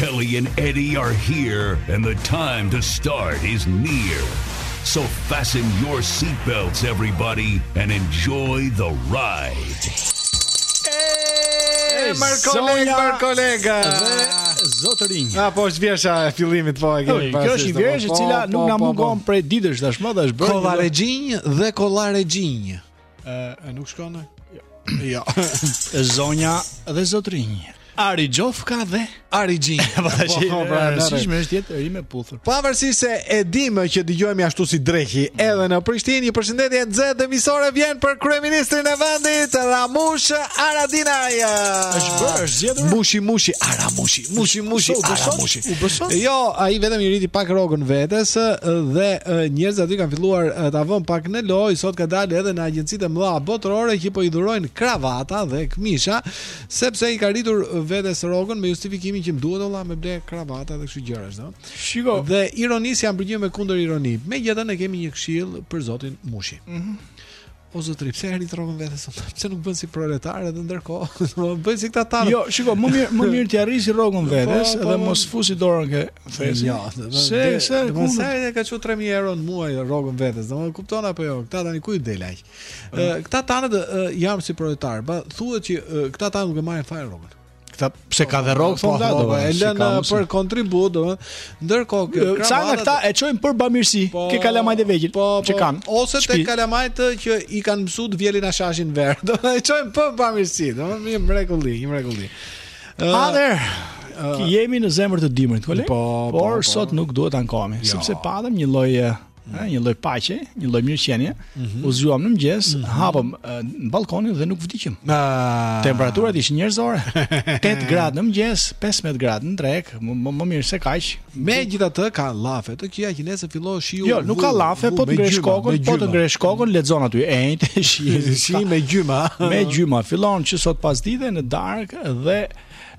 Kelly and Eddie are here and the time to start is near. So fasten your seatbelts everybody and enjoy the ride. Hey, more koleg, more koleg. Zotërinj. Ah, po është vjesha e fillimit po e kemi pas. Kjo është një vjeshë e cila po, nuk na po, mungon prej ditësh tashmë, është bërë. Kollaregjinj dhe kollaregjinj. Ë, nuk shkon. Jo. Jo. Zonja dhe zotërinj. Ari Gjofka dhe Ari Gjin. Po ta po, po, pra, rëndësishme është të jetë rimë e puthur. Pavarësisht se e dimë që dëgjohemi ashtu si dreqi, edhe në Prishtinë një përshëndetje e nxehtë miqësore vjen për kryeministrin e vendit Ramush Haradinaj. Është bërë, është zgjedhur. Mushi mushi, ara mushi, mushi mushi, ara mushi. U bëshon? Jo, ai vetëm i rriti pak rrogën vetes dhe njerëzit aty kanë filluar ta vënë pak Në lojë sot ka dalë edhe në agjencitë e mëdha botërore që po i dhurojnë kravata dhe këmisha, sepse i ka rritur vetes rrogën me justifikimin që më duhet valla me ble kravata dhe kështu gjërash, do. Shiko. Dhe ironisë janë përgjigjur me kundërironi. Megjithatë ne kemi një këshillë për zotin Mushi. Mhm. Mm O zotri, pse e rrit rrogën vetes sot? Pse nuk bën si proletarët dhe ndërkohë, do bëj si këta tanë. Jo, shiko, më mirë më mirë të rrisi rrogën po, vetes po, dhe po. mos fusi dorën ke Fesi. Jo, se se ku sa e ka çu 3000 euro në muaj rrogën vetes. Domethënë kupton apo jo? Këta tani ku i del aq? Ë këta tanët janë si proletar, pa thuhet që këta tanët nuk e marrin fare rrogën. Këta pse ka dhe rrogë thonë do po, e lënë për kontribut, domethënë ndërkohë kjo kravata. Sa nga këta e çojnë për bamirësi, po, ke kalamajt e vegjël po, që kanë. Ose te kalamajt që i kanë mësuar të vjelin hashashin verës. Domethënë e çojnë për bamirësi, domethënë një mrekulli, një mrekulli. Atëherë, uh, jemi në zemër të dimrit, koleg? Po, po, por po, sot nuk duhet të ankohemi, jo. sepse patëm një lloj mm. një lloj paqe, një lloj mirëqenie. Mm -hmm. U zgjuam në mëngjes, mm -hmm. hapëm ballkonin dhe nuk vdiqëm. Ah. Temperaturat ishin njerëzore. 8 gradë në mëngjes, 15 gradë në drekë, më, më, më mirë se kaq, Megjithatë ka llafe të këqija që nesër fillon shiu. Jo, nuk ka llafe, po të ngresh kokën, po të ngresh kokën, lexon aty e enjte, shi, shi me gjyma. Me gjyma fillon që sot pasdite në darkë dhe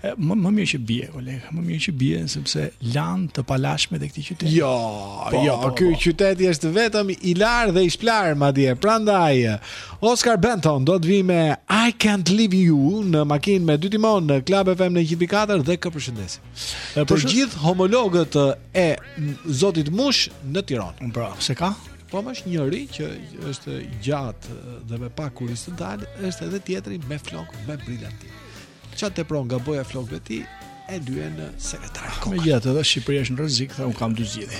më më mirë që bie koleg, më mirë që bie sepse lan të palarat të këtij qyteti. Jo, po, jo, po, ky po. qyteti është vetëm i larë dhe i shpëlarë madje. Prandaj Oscar Benton do të vijë me I Can't Leave You në makinë me dy timonë në Club FM në 104 dhe kë përshëndesim. E për Të- gjithë homologët e m- Zotit Mush në Tiranë. Unë pra, se ka? Po më është njëri që është gjatë dhe me pak kurriz të dalë, është edhe tjetri me flok me brilantin. Ça të tepron nga boja e flokëve ti e lyen në sekretar. Megjithatë dhe Shqipëria është në rrezik, tha unë kam dy zgjidhje.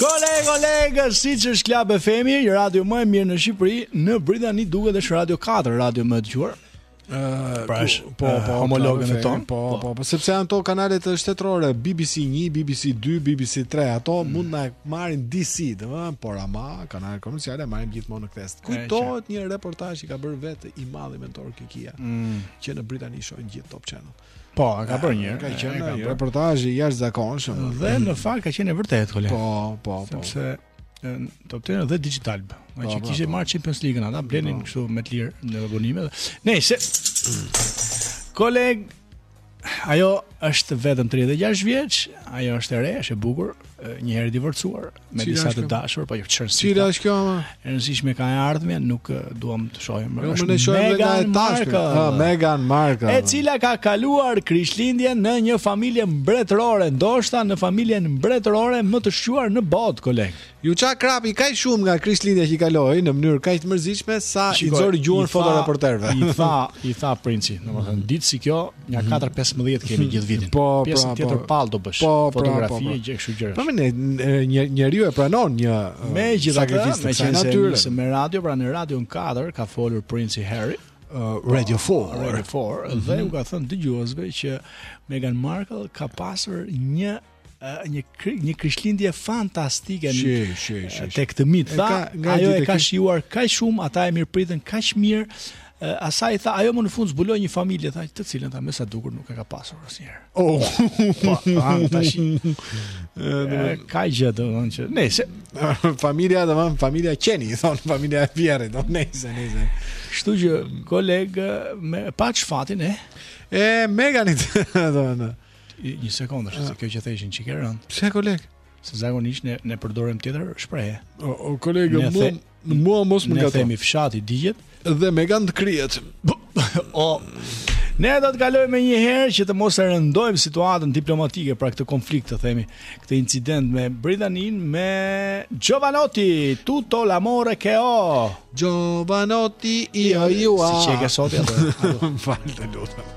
Kolegë, kolegë, siç është Club FM-i, radio më e mirë në Shqipëri, në Britani duket është radio 4, radio më e dëgjuar. Pra është po, po, po, homologen tonë. Po, po, po, po, sepse janë këto kanalet shtetërore, BBC 1, BBC 2, BBC 3, ato mm. mund ta marrin disi, dhe më, por ama, kanalet komerciale, marrin gjithmonë në test. Kujtohet një reportazh që ka bërë vetë i madhi mentor Kikia, mm. që në Britani shohin gjithë Top Channel. Po, a ka bërë një, ka qenë një jo. reportazh i jashtëzakonshëm. Dhe në fakt ka qenë e vërtetë, koleg. Po, po, po. Sepse Top Channel dhe Digitalb. Po, që po, kishte po. marrë Champions League ata blenin kështu me të lirë në abonime. Nëse koleg Ajo është vetëm 36 vjeç, ajo është e re, është e bukur, një herë divorcuar me disa të dashur, po ju çon si. Cila është kjo ama? Rëndësi ka e ardhmja, nuk duam të shohim. Jo, më shohim me gjatë tash. Ah, Meghan Markle. E cila ka kaluar Krishtlindjen në një familje mbretërore, ndoshta në familjen mbretërore më të shquar në botë, koleg. Iu ça krapi kaq shumë nga Krishtlindja që e kaloi në mënyrë kaq të mërzitshme sa u nxori gjuhën fotoreporterëve. I tha, i tha princi, domethënë mm. ditë si kjo, nja 4-15 mhm. kemi gjithë vitin. Po, pra, Pjesën pra, tjetër po, pall do bësh. Po, pra, po, fotografi po, gjë kështu gjëra. Po mirë një njeri e pranon një sakrificë të kësaj natyre se me radio, pra në Radio 4 ka folur Princi Harry. Uh, radio 4 Radio 4 mm -hmm. dhe mhm. u ka thënë dëgjuesve që Meghan Markle ka pasur një një një Krishtlindje fantastike në që tek të mit tha ajo e ka shijuar kaq shumë ata e mirëpritën kaq mirë asaj tha ajo më në fund zbuloi një familje tha të cilën tha me sa duket nuk e ka pasur asnjëherë. Oh, po, tash. Ëh, ka gjë domethënë që nëse familja domethënë familja qeni, thonë familja e vjehrrit, do nuse nuse. Kështu që koleg me paç fatin e e Meghanit domethënë. Një sekondë, se kjo që the ishte një çikë rëndë. Pse koleg? Se zakonisht ne ne përdorim tjetër shprehje. O, o koleg, ne mua, the, mua mos më nga. Ne themi fshati digjet dhe Meghani krihet. o Ne do të kalojmë menjëherë që të mos e rëndojmë situatën diplomatike pra këtë konflikt të themi, këtë incident me Britaninë me Jovanotti, tutto l'amore che ho. Jovanotti io io. Si çega sot apo? Falë lutem.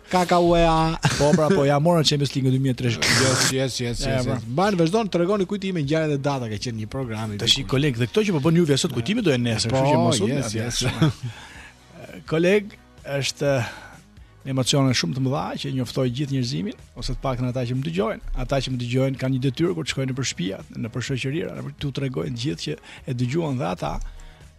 Kaka uea. Po pra, po ja morën Champions League në 2003. Yes, yes, yes, yes. yes. Pra vazhdoni të tregoni kujtime ngjarje dhe data ka qenë një program i. Tash i koleg dhe këto që po bën Juve sot kujtime do jenë nesër, kështu që mos u. Yes, yes. Koleg është me emocione shumë të mëdha që njoftoj gjithë njerëzimin ose të paktën ata që më dëgjojnë. Ata që më dëgjojnë kanë një detyrë kur të shkojnë nëpër shtëpi, nëpër shoqëri, nëpër tu tregojnë të gjithëve që e dëgjuan dhe ata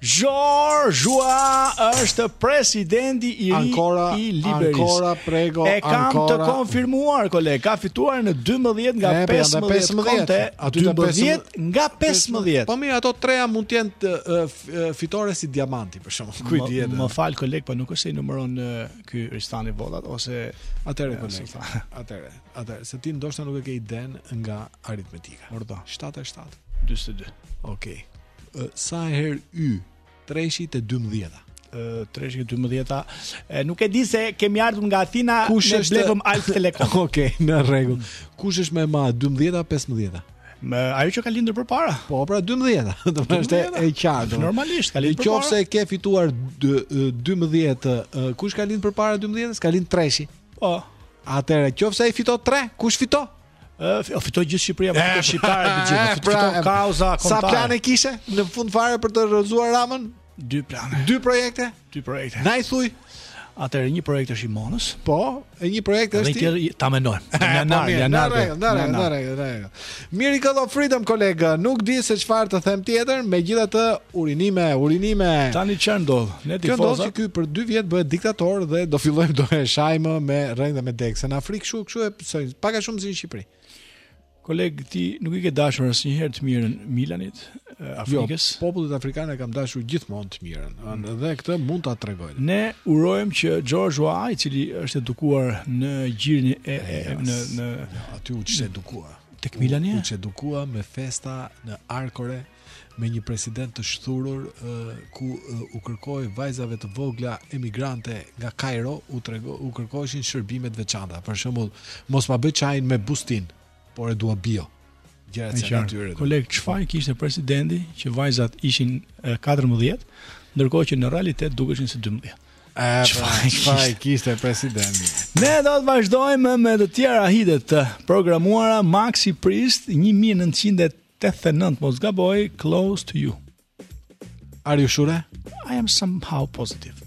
Zhorzh Ua është presidenti i ri ankora, i Liberisë. Ankora, prego, e kam ankora. të konfirmuar, koleg, ka fituar në 12 nga e, 15, po 15 konte, 12, 12 nga 15. Po mirë, ato treja mund të jenë uh, fitore si diamanti, për shumë, kujt tjetër. Më, më fal, koleg, po nuk është se i numëron uh, ky Ristani votat, ose... Atëherë, uh, koleg, atëherë, atëherë, se ti ndoshta nuk e ke idenë nga aritmetika. Urdhëro. 7 e 7. 22. Okej. Okay. Sa herë hyn treshi te 12-a? treshi te 12-a. Nuk e di se kemi ardhur nga Athina Kush me është... Blemë Albtelekom. Okej, okay, në rregull. Kush është më e madhe, 12-a, 15-a? Me ajo që ka lindur përpara. Po, pra 12-a, do të thotë është e qartë. Normalisht ka lindur përpara. Nëse ke fituar 12, kush ka lindur përpara 12-s? Ka lindur treshi. Po. Atëherë, nëse ai fiton 3, kush fiton? Ë, fitoi gjithë Shqipëria, fitoi eh, shqiptarët të gjithë. Eh, pra, fitoi kauza kombëtare. Sa plane kishe në fund fare për të rrëzuar Ramën? Dy plane. Dy projekte? Dy projekte. Na i thuj. Atëherë një projekt është i Monës. Po, e një projekt është. Një tjetër ta mendojmë. Në janar, në janar. Në janar, në janar, në Miracle of Freedom kolega, nuk di se çfarë të them tjetër, megjithatë urime, urime. Tani çfarë ndodh. Ne tifozat. Kjo ndodh që ky për 2 vjet bëhet diktator dhe do fillojmë do e shajmë me rrënjë dhe me degë se. Në Afrikë kështu kështu e shpëtojnë pak a shumë si në Shqipëri. Koleg ti nuk i ke dashur asnjëherë të mirën Milanit, jo, Afrikës. Jo, popullit afrikan e kam dashur gjithmonë të mirën. Mm. Dhe këtë mund ta tregoj. Ne urojmë që George Weah, i cili është edukuar në gjirin e, e, e në në aty u çedukua. Tek Milani. U çedukua me festa në Arkore. me një president të shthurur ku u kërkoi vajzave të vogla emigrante nga Kairo u trego u kërkoheshin shërbime të veçanta. Për shembull, mos ma bëj çajin me bustinë, por e dua bio. Gjëra të natyrës. Koleg, çfarë faji kishte presidenti që vajzat ishin 14, ndërkohë që në realitet dukeshin si 12. Çfarë faji kishte presidenti? Ne do të vazhdojmë me të tjera hite të programuara Maxi Priest 1900 mos gaboj Close to You. Are you sure? I am somehow positive.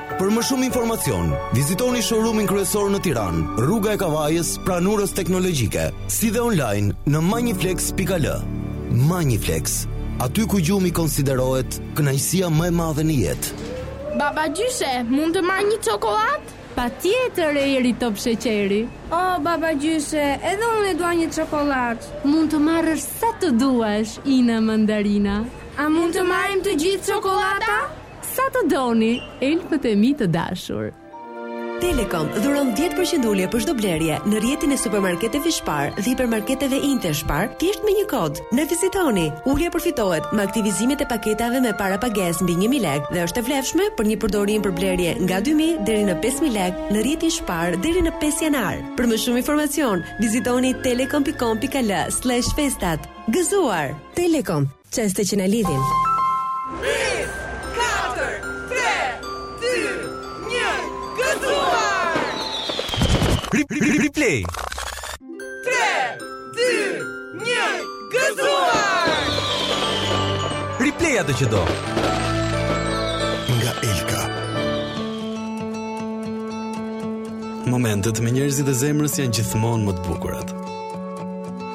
Për më shumë informacion, vizitoni showroom-in kryesor në Tiranë, Rruga e Kavajës, pranë Urës Teknologjike, si dhe online në magniflex.al. Magniflex, aty ku gjumi konsiderohet kënaqësia më e madhe në jetë. Babagjysh, mund të marr një çokollatë? Patjetër, Eri top sheqeri. O, babagjysh, edhe unë e dua një çokollatë. Mund të marrësh sa të duash, Ina Mandarina. A mund të marrim të gjithë çokollata? Sa të doni, elfët e mi të dashur! Telekom dhuron dhjetë për qind ulje për çdo blerje në rrjetin e supermarketeve Spar dhe hipermarketeve Interspar thjesht me një kod. Na vizitoni! Ulja përfitohet me aktivizimet e paketave me parapagesë mbi një mijë lekë dhe është e vlefshme për një përdorim për blerje nga dy mijë deri në pesë mijë lekë në rrjetin Spar deri në pesë janar. Për më shumë informacion, vizitoni telekom.com.al/festat. Gëzuar! Telekom. Çaste që na lidhin. Pesë, katër, tre, dy, një, gëzuar! Replay. Tre, dy, një, gëzuar! Replay atë që do. Nga Elka. Momentet me njerëzit e zemrës janë gjithmonë më të bukurat.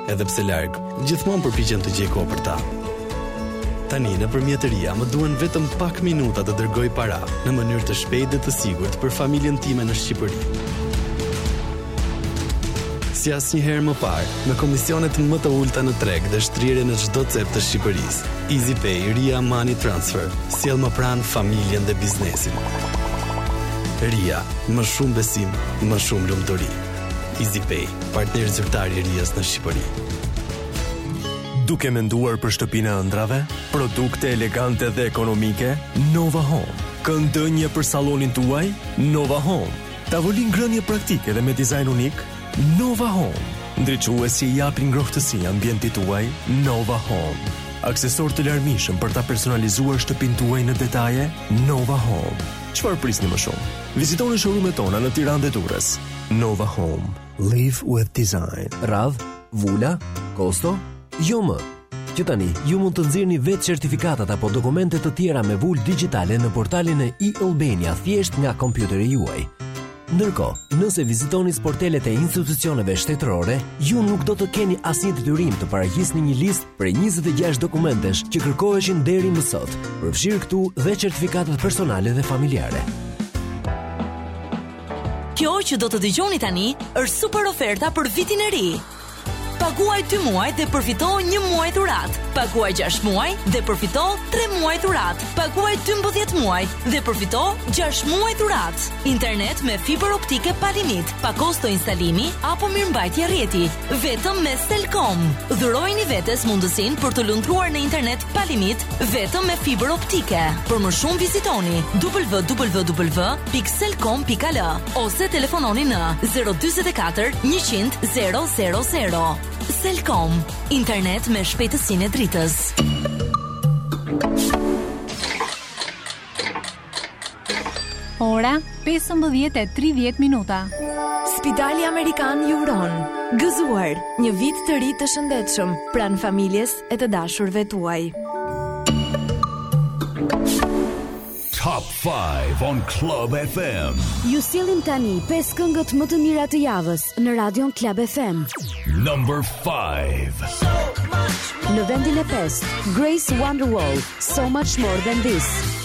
Edhe pse larg, gjithmonë përpiqem të gjej kohë për ta. Tani nëpërmjet RIA më duhen vetëm pak minuta të dërgoj para në mënyrë të shpejtë dhe të sigurt për familjen time në Shqipëri. Si asnjëherë më parë, me komisionet më të ulëta në treg dhe shtrirje në çdo cep të Shqipërisë, EasyPay RIA Money Transfer sjell më pranë familjen dhe biznesin. RIA, më shumë besim, më shumë lumturi. EasyPay, partner zyrtar i Rias në Shqipëri. Duke menduar për shtëpinë e ëndrrave, produkte elegante dhe ekonomike, Nova Home. Kënd ndenjeje për sallonin tuaj, Nova Home. Tavolinë ngrënie praktike dhe me dizajn unik, Nova Home. Ndriçues që i japin ngrohtësi ambientit tuaj, Nova Home. Aksesorë të larmishëm për ta personalizuar shtëpinë tuaj në detaje, Nova Home. Çfarë prisni më shumë? Vizitoni showroom-et tona në Tiranë dhe Durrës. Nova Home, live with design. Radhë, vula, kosto? Jo më. Që tani ju mund të nxirrni vetë certifikatat apo dokumente të tjera me vulë digjitale në portalin e e-Albania thjesht nga kompjuteri juaj. Ndërkohë, nëse vizitoni sportelet e institucioneve shtetërore, ju nuk do të keni asnjë detyrim të paraqisni një listë prej 26 dokumentesh që kërkoheshin deri më sot, përfshirë këtu dhe certifikatat personale dhe familjare. Kjo që do të dëgjoni tani është super oferta për vitin e ri. Paguaj 2 muaj dhe përfito 1 muaj dhuratë. Paguaj 6 muaj dhe përfito 3 muaj dhuratë. Paguaj 12 muaj dhe përfito 6 muaj dhuratë. Internet me fibër optike pa limit, pa kosto instalimi apo mirëmbajtje rrjeti, vetëm me Selcom. Dhurojini vetes mundësinë për të lundruar në internet pa limit vetëm me fibër optike. Për më shumë vizitoni www.selcom.al ose telefononi në 044 100 000. Selcom, internet me shpejtësinë e dritës. Ora 15:30. Spitali Amerikan ju uron gëzuar një vit të ri të shëndetshëm pranë familjes e të dashurve tuaj. Top 5 on Club FM. Ju sjellim tani 5 këngët më të mira të javës në Radion Club FM. Number 5. Sot në vendin e 5, Grace VanderWaal, So Much More Than This.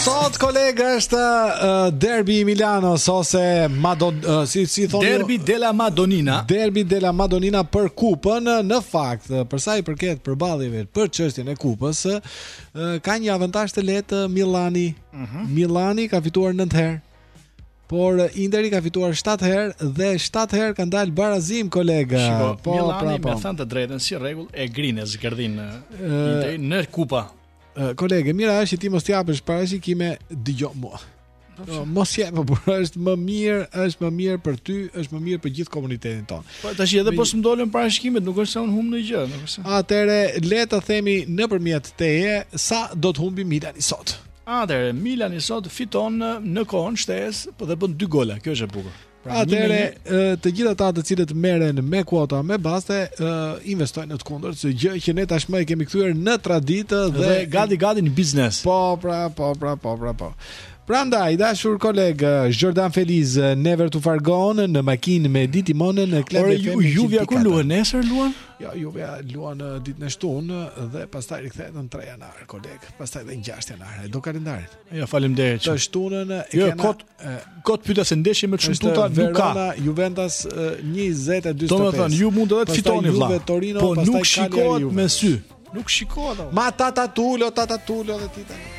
Sot koleg është uh, derbi i Milanos ose Madon uh, si si thoni Derbi della Madonnina. Derbi della Madonnina për kupën në fakt, për sa i përket përballjeve për çështjen e kupës, uh, ka një avantazh të lehtë Milani. Uh mhm. -huh. Milani ka fituar 9 herë. Por Interi ka fituar 7 herë dhe 7 herë kanë dalë barazim kolega. Shiko, po, Milani pra, po. me thënë të drejtën si rregull e grin e zgërdhin Interin në kupa. Kolege, mira është që ti mos t'japësh parashikime, dëgjo mua. Po, po, mos jep, po por është më mirë, është më mirë për ty, është më mirë për gjithë komunitetin tonë. Po tash edhe po s'mdolën parashikimet, nuk është se un humb ndonjë gjë, nuk është. Atëre le të themi nëpërmjet teje sa do të humbi Milani sot. Atëre Milani sot fiton në kohën shtesë, po dhe bën dy gola, kjo është e bukur. Pra Atëre të gjithë ata të cilët merren me kuota me baste uh, investojnë në të kundërt, një gjë që ne tashmë e kemi kthyer në traditë dhe, dhe gati gati në biznes. Po, pra, po, pra, po, pra, po. Prandaj, dashur koleg Jordan Feliz, Never Too Far gone në makinë me Diti Monën në Club FM. Ju Juvja ku luan nesër luan? Jo, Juvja luan ditën e shtunë dhe pastaj rikthehet në 3 janar, koleg. Pastaj edhe 6 janar, do kalendarin. Ja faleminderit. Të shtunën e jo, kena kot kot pyeta se ndeshje me çfarë tuta nuk ka. Verona Juventus 20-45. Domethënë ju mund edhe të fitoni vëlla. Torino, po nuk shikohet me sy. Nuk shikohet. Ma ta ta tulo, ta ta tulo dhe ti tani.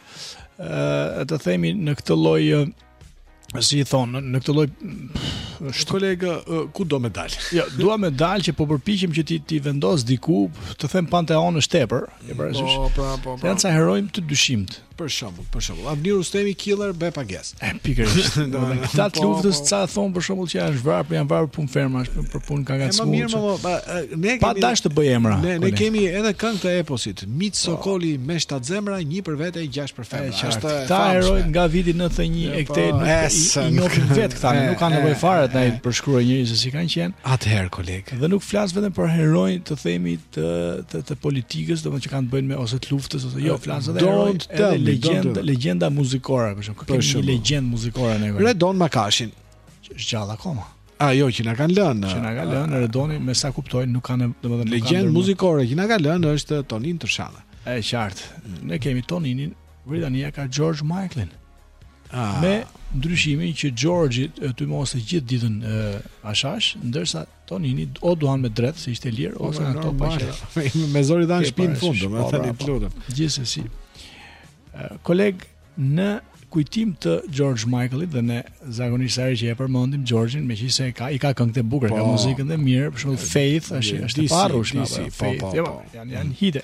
ë të themi në këtë lloj si i thonë, në këtë lloj është kolega ku do me dal. Jo, dua me dal që po përpiqem që t'i t'i vendos diku, të them panteon është tepër, e parasysh. Po, po, po. po. Janë ca heronj të dyshimtë. Për shembull, për shembull, Avni Rustemi killer me pagesë. E pikërisht. Domethënë këta të po, luftës po. ca thon për shembull që janë zhvarë, po janë varur punë femrash, për punë kanë ngacmuar. Po mirë, po, pa, ne kemi pa dash të bëjmë emra. Ne ne kemi edhe këngë të eposit, Mic Sokoli me shtat zemra, një për vete, gjashtë për femra. Ndërsa këta heronj nga viti 91 e këtej nuk i njohin vet këta, nuk kanë nevojë fare të na i përshkruajë njeri se si kanë qenë. Atëherë koleg. Dhe nuk flas vetëm për heronj të themi të të të politikës, domethënë që kanë të bëjnë me ose të luftës ose jo, flas edhe heronj, edhe legjenda, legjenda muzikore, për shembull, kemi një legjendë muzikore ne. Redon Makashin, që është gjallë akoma. A jo që na kanë lënë. Që na ka lënë Redoni, me sa kuptoj, nuk kanë domethënë legjendë muzikore që na ka lënë është Tonin Tërshana. E qartë. Ne kemi Toninin, Britania ka George Michaelin. Ah. Me ndryshimin që Georgei tymoste gjithë ditën ashash, ndërsa Tonini, o duhan me dredh se ishte lirë po, ose në këto pa qenë. Me zor i dhanë shpinë në fund, domethënë të lutem. Gjithsesi. Koleg në kujtim të George Michaelit dhe ne zakonisht sa herë që e përmendim Georgein, meqenëse ka i ka këngët e bukura, ka po. muzikën e mirë, për shembull Faith, është është e papërsëritshme, po, po, po, janë janë hite.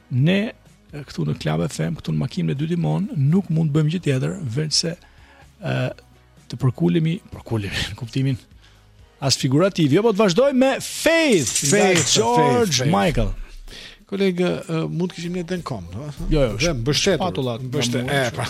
Ne këtu në Club FM, këtu në makinën me dy timona, nuk mund të bëjmë gjë tjetër veçse ë të përkulemi, përkulemi në kuptimin as figurativ. Jo, po të vazhdojmë me Faith, Faith, George Michael. Kolegë, uh, mund të kishim një den kom, no? Jo, jo, është mbështetur. Patulla, mbështet. E, pra.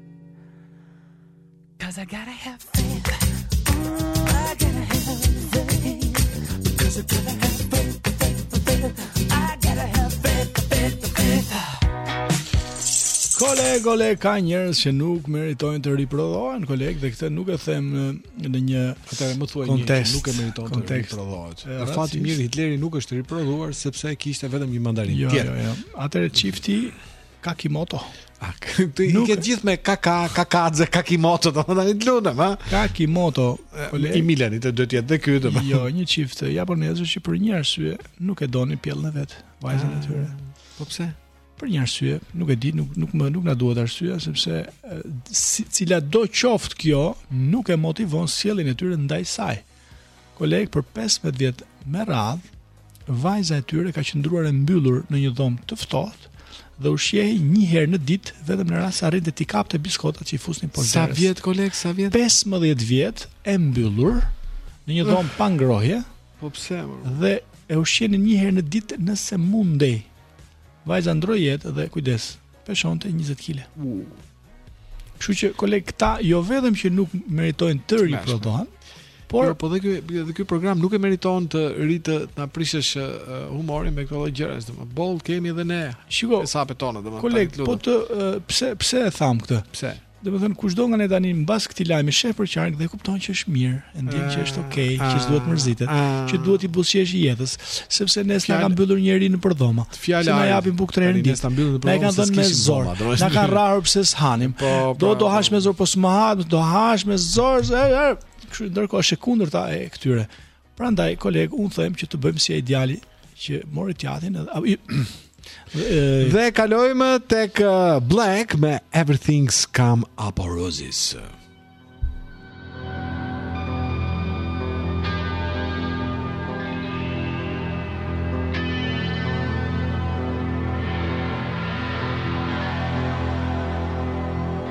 Cause I gotta have faith. Oh, I gotta have faith. Cause I gotta have faith, faith, faith. I gotta have faith, faith, faith. Koleg, koleg, ka njerëz që nuk meritojnë të riprodhohen, koleg, dhe këtë nuk e them në një kontekst, nuk e meriton të riprodhohet. Për fat të mirë, Hitleri nuk është riprodhuar, sepse kishte vetëm një mandarinë. Jo, jo, jo. Atëherë çifti, Kakimoto. Ah, ti nuk... ke gjithë me kaka, kakadze, kakimoto, domethënë të lutem, ha? Kakimoto, koleg. I Milanit duhet të jetë ky, do të Jo, një çift japonez që për një arsye nuk e donin pjellën e vet, vajzën e ah, tyre. Po pse? Për një arsye, nuk e di, nuk nuk më nuk na duhet arsyeja, sepse si, cila do të qoftë kjo, nuk e motivon sjelljen e tyre ndaj saj. Koleg për 15 vjet me radhë, vajza e tyre ka qëndruar e mbyllur në një dhomë të ftohtë dhe ushqehej një herë në ditë vetëm në rast se arrinte t'i kapte biskotat që i fusnin poshtë. Sa vjet koleg, sa vjet? 15 vjet e mbyllur në një dhomë pa ngrohje. Po pse? Dhe e ushqenin një herë në ditë nëse mundej. Vajza ndroi jetë dhe kujdes. peshonte 20 kg. Kështu që koleg këta jo vetëm që nuk meritojnë të riprodhohen, por jo, po dhe ky dhe ky program nuk e meriton të rri të na prishesh humorin me këto gjëra, domethënë boll kemi edhe ne. Shiko, sa pe tona domethënë. Koleg, po të pse pse e tham këtë? Pse? Domethënë kushdo nga ne tani mbas këtij lajmi sheh përqark dhe kupton që është mirë, e ndjen që është ok, ah, që s'duhet mërzitet, ah, ah. që duhet t'i buzëqeshë jetës, sepse ne s'na ka mbyllur njeri në përdhoma. Fjala na japin bukë tre herë në ditë. Na kanë dhënë me zor. Na kanë rrahur pse s'hanim. Po, do po, do hash po. me zor, po s'ma ha, do hash me zor. Kështu ndërkohë është e kundërta e këtyre. Prandaj koleg, un thom që të bëjmë si ai djali që mori tjatin dhe kalojmë tek uh, Black me Everything's Coming Up Roses.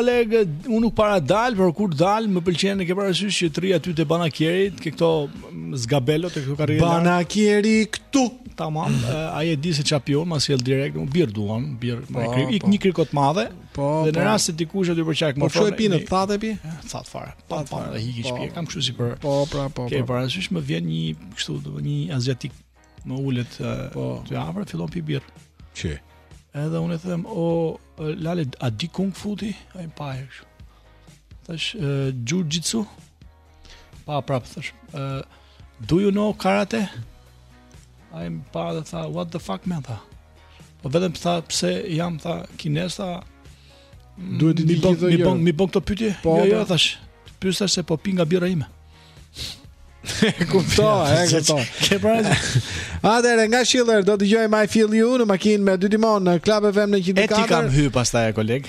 koleg, unë nuk para dal, por kur dal më pëlqen të ke parasysh që të rri aty te banakierit, ke këto mm, zgabelot e këto karriget e. Banakieri këtu. Tamam, ai e di se ça pi unë, ma sjell direkt, unë birrë dua, birrë, po, po. ik një kriko të madhe. Po, dhe në po. rast se dikush aty përqark më thonë. Po çoj pinë, thatë e pi? Thatë fare. Pa pa dhe hiqi po, shtëpi, kam kështu si për. Po, pra, po. Ke po. parasysh më vjen një kështu, do një aziatik më ulet po ty afër, fillon pi birrë. Çi? Edhe unë them, o Lale, a di kung fu ti? Ai pa e kështu. Thashë jiu jitsu. Pa prapë thashë. Ë Do you know karate? Ai më pa dhe tha, what the fuck man, tha. Po vetëm tha, pse jam, tha, kinez, tha, mm, Duhet i mi bën, mi bën, mi bën këto pytje? Po, jo, jo, thashë, të pyeta se po pi nga birra ime. Kuptova, e kuptova. Ke parë. Atëherë nga Schiller do dëgjojmë I Feel You në makinë me dy timonë në Club FM në 104. E ti kam hy pastaj koleg.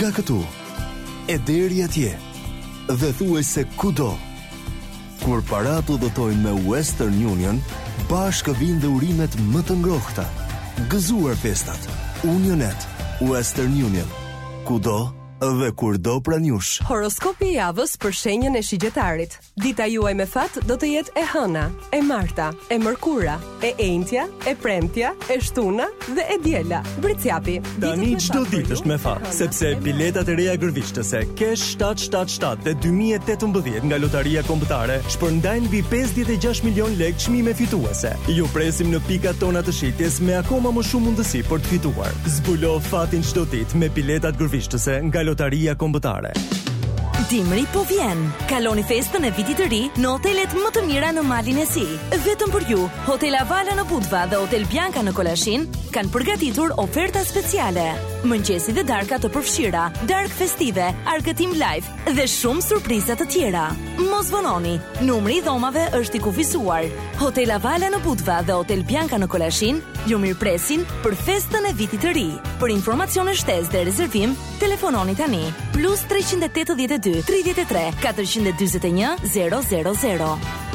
Nga këtu, e deri atje, dhe thuaj se kudo, kur paratë udhëtojnë me Western Union, bashkë vijnë dhe urimet më të ngrohta. Gëzuar festat, Unionnet, Western Union, kudo, dhe kurdo pranë jush. Horoskopi i javës për shenjën e Shigjetarit. Dita juaj me fat do të jetë e Hëna, e Marta, e Mërkura, e Enjtja, e Premtja, e Shtuna dhe e Diela. Bricjapi. Tani çdo ditë është me fat, sepse biletat e reja gërvishtëse Cash 777 dhe 2018 nga Lotaria Kombëtare shpërndajnë mbi 56 milion lekë çmime fituese. Ju presim në pikat tona të shitjes me akoma më shumë mundësi për të fituar. Zbulo fatin çdo ditë me biletat gërvishtëse nga Lotaria Kombëtare. Dimri po vjen. Kaloni festën e vitit të ri në hotelet më të mira në Malin e Zi. Vetëm për ju, Hotel Avala në Budva dhe Hotel Bianca në Kolashin kanë përgatitur oferta speciale. Mëngjesi dhe darka të përfshira, darkë festive, argëtim live dhe shumë surpriza të tjera. Mos vononi, numri i dhomave është i kufizuar. Hotel Avala në Budva dhe Hotel Bianca në Kolashin ju mirëpresin për festën e vitit të ri. Për informacione shtesë dhe rezervim, telefononi tani plus 382 33 441 000.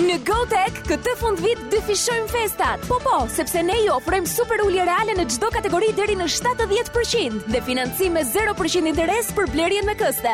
Në GoTech këtë fundvit dyfishojmë festat. Po po, sepse ne ju ofrojmë super ulje reale në çdo kategori deri në 70% dhe financim me 0% interes për blerjen me këste.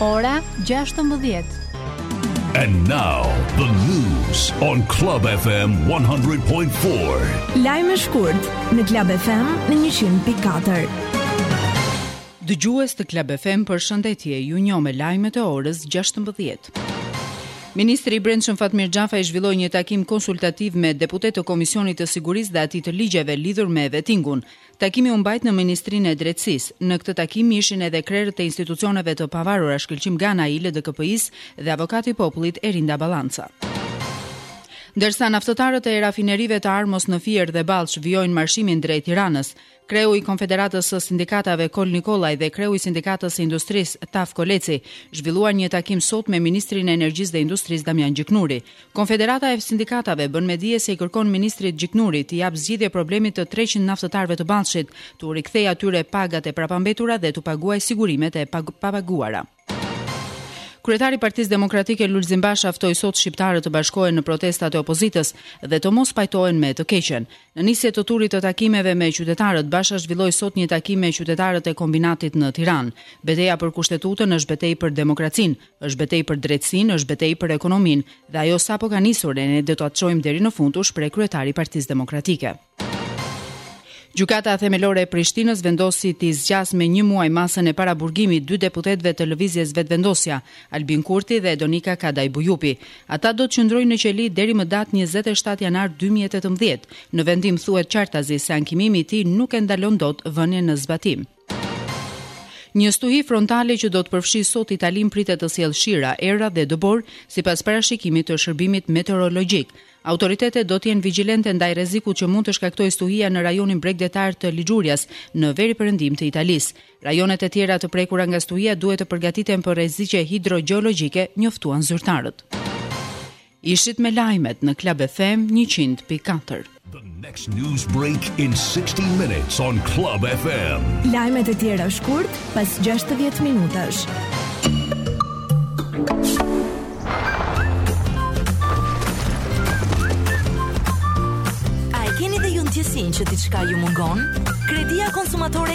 Ora 16. And now the news on Club FM 100.4. Lajme shkurt në Club FM në 100.4. Dëgjues të Club FM përshëndetje, ju njoh me lajmet e orës 16. Ministri i Brendshëm Fatmir Xhafaj zhvilloi një takim konsultativ me deputetë të Komisionit të Sigurisë dhe atij të Ligjeve lidhur me vetingun. Takimi u mbajt në Ministrinë e Drejtësisë. Në këtë takim ishin edhe krerët e institucioneve të pavarura Shkëlqim Ganaj i ILDKPI-së dhe Avokati i Popullit Erinda Ballanca. Ndërsa naftëtarët e rafinerive të Armos në Fier dhe Ballsh vijojnë marshimin drejt Tiranës, kreu i Konfederatës së Sindikatave Kol Nikolaj dhe kreu i Sindikatës së Industrisë Taf Koleci zhvilluan një takim sot me ministrin e Energjisë dhe Industrisë Damian Gjiknuri Konfederata e Sindikatave bën me dije se i kërkon ministrit Gjiknuri t'i japë zgjidhje problemit të treqind naftëtarëve të Ballshit, t'u rikthejë atyre pagat e prapambetura dhe t'u paguajë sigurimet e papaguara. Kryetari i Partisë Demokratike Lulzim Basha ftoi sot shqiptarët të bashkohen në protestat e opozitës dhe të mos pajtohen me të keqen. Në nisje të turit të takimeve me qytetarët, Basha zhvilloi sot një takim me qytetarët e Kombinatit në Tiranë. Beteja për Kushtetutën është betejë për demokracinë, Është betejë për drejtësinë, është betejë për ekonominë dhe ajo sapo ka nisur e ne do ta çojmë deri në fund, u shpreh kryetari i Partisë Demokratike. Gjykata Themelore e Prishtinës vendosi t'i zgjasë me një muaj masën e paraburgimit dy deputetëve të Lëvizjes Vetëvendosja, Albin Kurti dhe Donika Kadaj Bujupi. Ata do të qëndrojnë në qeli deri më datë 27 janar 2018. Në vendim thuhet qartazi se ankimimi i tij nuk e ndalon dot vënien në zbatim. Një stuhi frontale që do të përfshijë sot Italinë pritet të sjellë shira, era dhe dëborë, sipas parashikimit të shërbimit meteorologjik. Autoritetet do të jenë vigjilente ndaj rrezikut që mund të shkaktojë stuhia në rajonin bregdetar të Lixhurias, në veriperëndim të Italisë. Rajonet e tjera të prekura nga stuhia duhet të përgatiten për rreziqe hidrogjeologjike, njoftuan zyrtarët. Ishit me lajmet në Club FM 100.4. The next news break in 60 minutes on Club FM. Lajmet e tjera shkurt pas 60 minutash. A e keni dhe ju ndjesinë që diçka ju mungon? Kredia konsumatore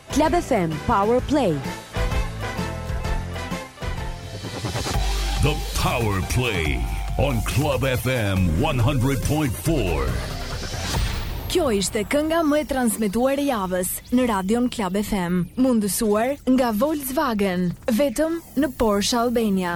Club FM Power Play. The Power Play on Club FM 100.4. Kjo ishte kënga më e transmetuar e javës në Radion Club FM, mundësuar nga Volkswagen, vetëm në Porsche Albania.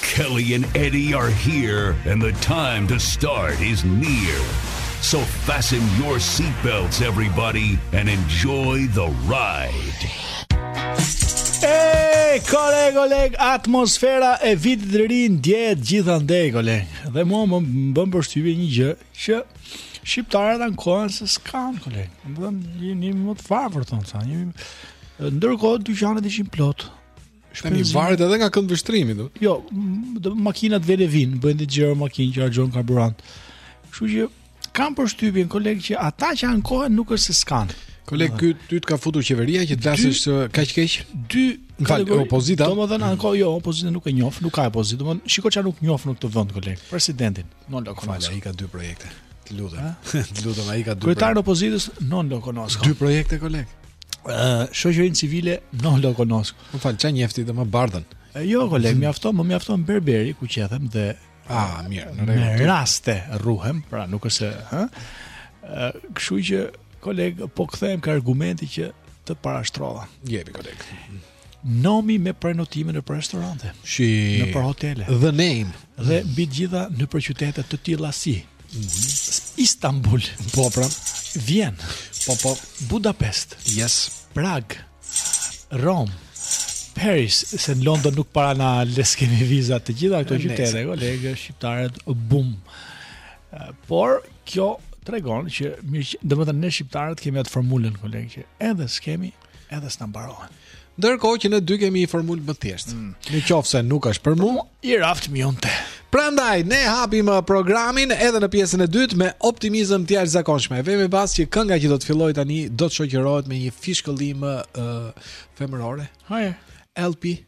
Kelly and Eddie are here and the time to start is near. So fasten your seat belts everybody and enjoy the ride. Hey, koleg, koleg, atmosfera e vitit të ri ndjehet gjithandej, koleg. Dhe mua më bën përshtypje një gjë që shqiptarët ankohen se s'kan, koleg. Do të jemi më të varfër thonë se ç'jemi, ndërkohë dyqanet ishin plot. Shpenzim. Tani varet edhe nga këndvështrimi, do. Jo, do makinat venë e vijnë, bëjnë të gjëra makinë që harxhon karburant. Kështu që kam përshtypjen koleg që ata që ankohen nuk është se s'kanë. Koleg ky ty të ka futur qeveria që të flasësh të kaq keq? Më fal, opozita. Domethënë anko jo, opozita nuk e njoh, nuk ka opozitë. Domethënë shikoj çfarë nuk njoh në këtë vend koleg, presidentin. Non lo conosco. Më fal, ai ka dy projekte. Të lutem. Të lutem, ai ka dy. Kryetarin e opozitës non lo conosco. Dy projekte koleg. Ëh, shoqërinë civile non lo conosco. Më fal, ça njeh ti të më bardhën. Jo, koleg, më mjafton, më mjafton berberi ku qethem dhe Ah, mirë, në rregull. Me raste rruhem, pra nuk është se, ha? Kështu që koleg, po kthehem ka argumenti që të parashtrova. Jepi koleg. Nomi me prenotime në për restorante, Shi... në për hotele. The name. Dhe mbi të gjitha në për qytete të tila si mm -hmm. Istanbul. Po, pra. Vjen. Po, po. Budapest. Yes. Prag. Rom. Paris, se në London nuk para na lë, s'kemi viza të gjitha këto qytete, kolegë, shqiptarët, bum. Por, kjo tregon që, domethënë ne shqiptarët kemi atë formulën, kolegë, që edhe s'kemi, Edhe s'na mbarohen. Ndërkohë që ne dy kemi një formulë më të thjeshtë. Mm. Në qoftë se nuk është për mua, i raftë mi tonte. Prandaj ne hapim uh, programin edhe në pjesën e dytë me optimizëm të jashtëzakonshëm. Vemë bast që kënga që do të fillojë tani do të shoqërohet me një fishkëllim uh, femërore. Hajde. LP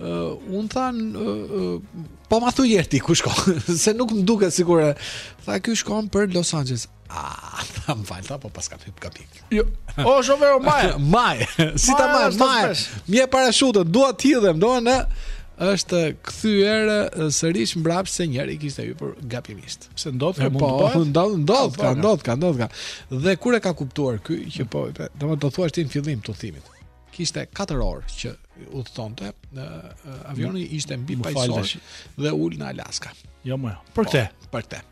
Uh, unë tha, uh, uh, po ma thuaj njëherë ti ku shko, se nuk më duket sikur e, tha kjo shkon për Los Angeles. Ah, tha më falë, tha po paskam hypë gabim. Jo, o shofer o majë. majë, si ta majë, majë, më jep parashutë, dua të hidhem domethënë, është kthyer sërish mbrapsht se njëri kishte hyrë gabimisht. Pse ndodh ka mund po, të bëhet? Ndodh, ndodh, ka ndodh, ka ndodh. Dhe kur e ka kuptuar ky që po, domethënë do thuash ti në fillim të thimit. kishte 4 orë që udhëtonte në uh, avioni ishte mbi paqësor dhe u ul në Alaska. Jo më. Jo. Për po, këtë, po, për këtë.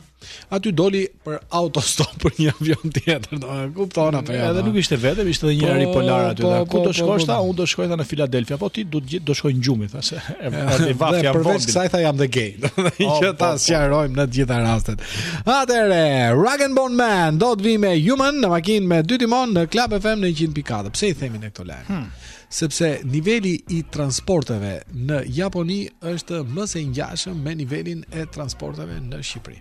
Aty doli për autostop për një avion tjetër, do e kupton apo jo? Edhe nuk ishte vetëm, ishte edhe një po, ari polar aty. Po, ku do shkosh tha? Unë do shkoj tha në Philadelphia, po ti do do shkoj në gjumë, thashë. Dhe përveç kësaj tha jam dhe gay. Domethënë që ta sqarojmë në të gjitha rastet. Atëre, Rag and Bone Man do të vijë me Human në makinë me dy timon në Club FM në 100.4. Pse i themi ne këto lajme? Hmm. Sepse niveli i transporteve në Japoni është më se i ngjashëm me nivelin e transporteve në Shqipëri.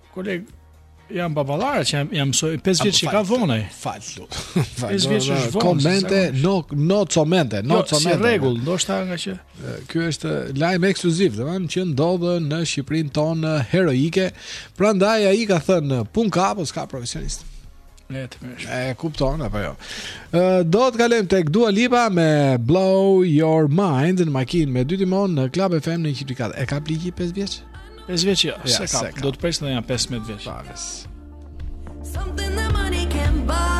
Koleg, jam baballarë që jam jam soi 5 vjet që ka vonë. Fal lut. 5 vjet që është vonë. Komente, no no comente, no jo, comente. Si rregull, ndoshta nga që ky është lajm ekskluziv, domethënë që ndodh në Shqipërinë tonë heroike. Prandaj ai ka thënë punë ka po s'ka profesionist. Le të merresh. E kupton apo jo? Ë do të kalojmë tek Dua Lipa me Blow Your Mind në makinë me dy timon në Club FM në 100.4. E ka mbliqi 5 vjeç? 5 vjeç jo, ja, se ka. Do të pres në ja 15 vjeç. Paves. Something that money can buy.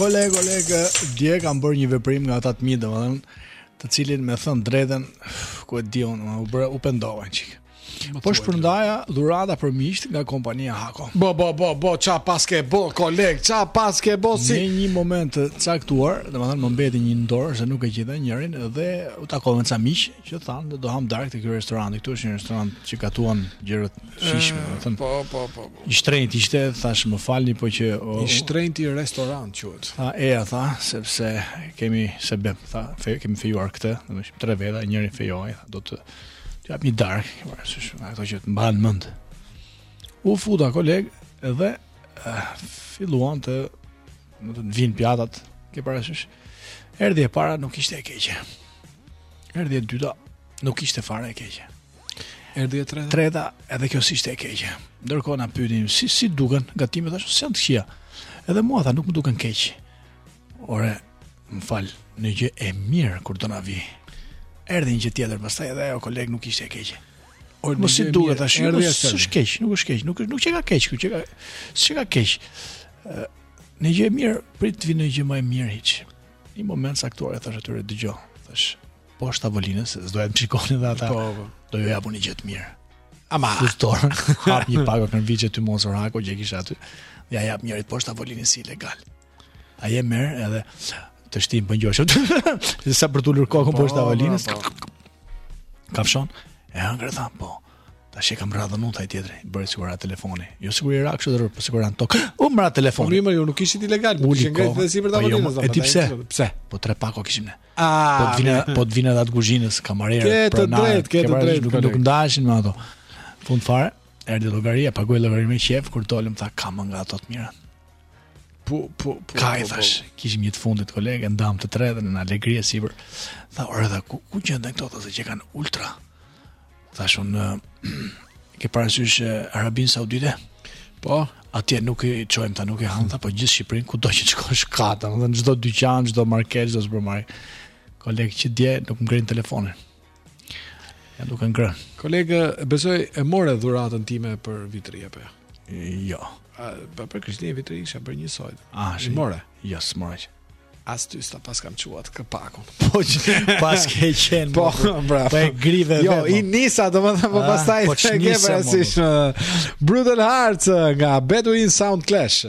Koleg, koleg, dje kam bërë një veprim nga ata të mi, domethënë, të cilin me thënë të drejtën, ku e di unë, u bë, u pendova çik. Po shpërndaja dhurata për miqtë nga kompania Hako. Bo bo bo bo ça paske bo koleg, ça paske bo si. Në një moment të caktuar, domethënë më mbeti një dorë se nuk e gjeta njërin dhe u takova me ca miq që thanë se do ham darkë te ky restoranti. Këtu është një restorant që gatuan gjëra të shijshme, eh, domethënë. Po po po. po. I shtrenjtë ishte, thash më falni po që o, i shtrenjti restorant quhet. Tha eja tha sepse kemi sebep, tha fe, kemi fejuar këtë, domethënë tre veta, njëri fejoi, do të Të jap një darkë, ke parasysh, nga ato që të mbahen mend. U futa koleg dhe uh, filluan të më të vin pjatat, ke parasysh. Erdhi e para nuk ishte e keqe. Erdhi e dyta nuk ishte fare e keqe. Erdhi e treta. Treta edhe kjo s'ishte e keqe. Ndërkohë na pyetin si ju duken gatimet ashtu s'janë të këqija. Edhe mua tha nuk më duken keq. Ore, më fal, një gjë e mirë kur do na vi. Erdhi një gjë tjetër, pastaj edhe ajo koleg nuk ishte e keqe. Oj, mo si duket thash, nuk është keq, nuk është keq, nuk është nuk çka keq, nuk çka çka keq. Një gjë e mirë, prit të vinë gjë më e mirë hiç. Në moment të caktuar e thash atyre dëgjoj, thash, poshtë tavolinës, s'doja të shikonin edhe ata. Po, po, do ju jap unë një gjë të mirë. Ama, fustor, hap një pako ka ardhur ty mos orako që kisha aty. Ja jap njërit poshtë tavolinës si ilegal. Ai e merr edhe të shtim po ngjosh. Sa për të ulur kokën po, poshtë tavolinës. Po, po. Kafshon. E hëngër tha po. Tash e kam radhën unë tha tjetri, bëri sigurisht atë telefoni. Jo sigurisht i rakë edhe po sigurisht tok. U mora telefonin. Po mirë, ju nuk ishit ilegal, po kishin gjetur sipër tavolinës. Po, jo, e di pse? Pse? Po tre pako kishim ne. Po të vina, po të vina ata të kuzhinës kamarierët. Ke të drejtë, ke të drejtë. Nuk nuk ndaheshin me ato. Fund fare, erdhi llogaria, paguaj llogarinë me qejf kur dolëm tha kam nga ato të mira. Po, po, po. Ka i po, po. thash, kishim një të fundit koleg, e ndamë të tre dhe në alegri e sipër. Tha, ore, tha, ku, ku gjenden këto të që kanë ultra? Thash, unë, ke parasysh Arabinë Saudite? Po, atje nuk i çojmë, ata nuk i hanë, tha, po gjithë Shqipërinë, kudo që të shkosh ka, ta, në dhe në çdo dyqan, çdo market, çdo supermarket. Koleg që dje, nuk më ngrejnë telefonin. Ja nuk e ngrenë. Koleg, besoj e more dhuratën time për Vit të Ri apo jo? Jo. A pa për Krishtlindje Vit Ri isha për një sojë. A, shi. More. Jo, s'more. As ty s'ta pas kam çuar pakon. Po që paske qenë. Po, bra. Po e grive jo, dhe. Jo, i nisa, domethënë ah, pastaj. Po që nisa, më. Brutal Hearts nga Bedouin Sound Clash.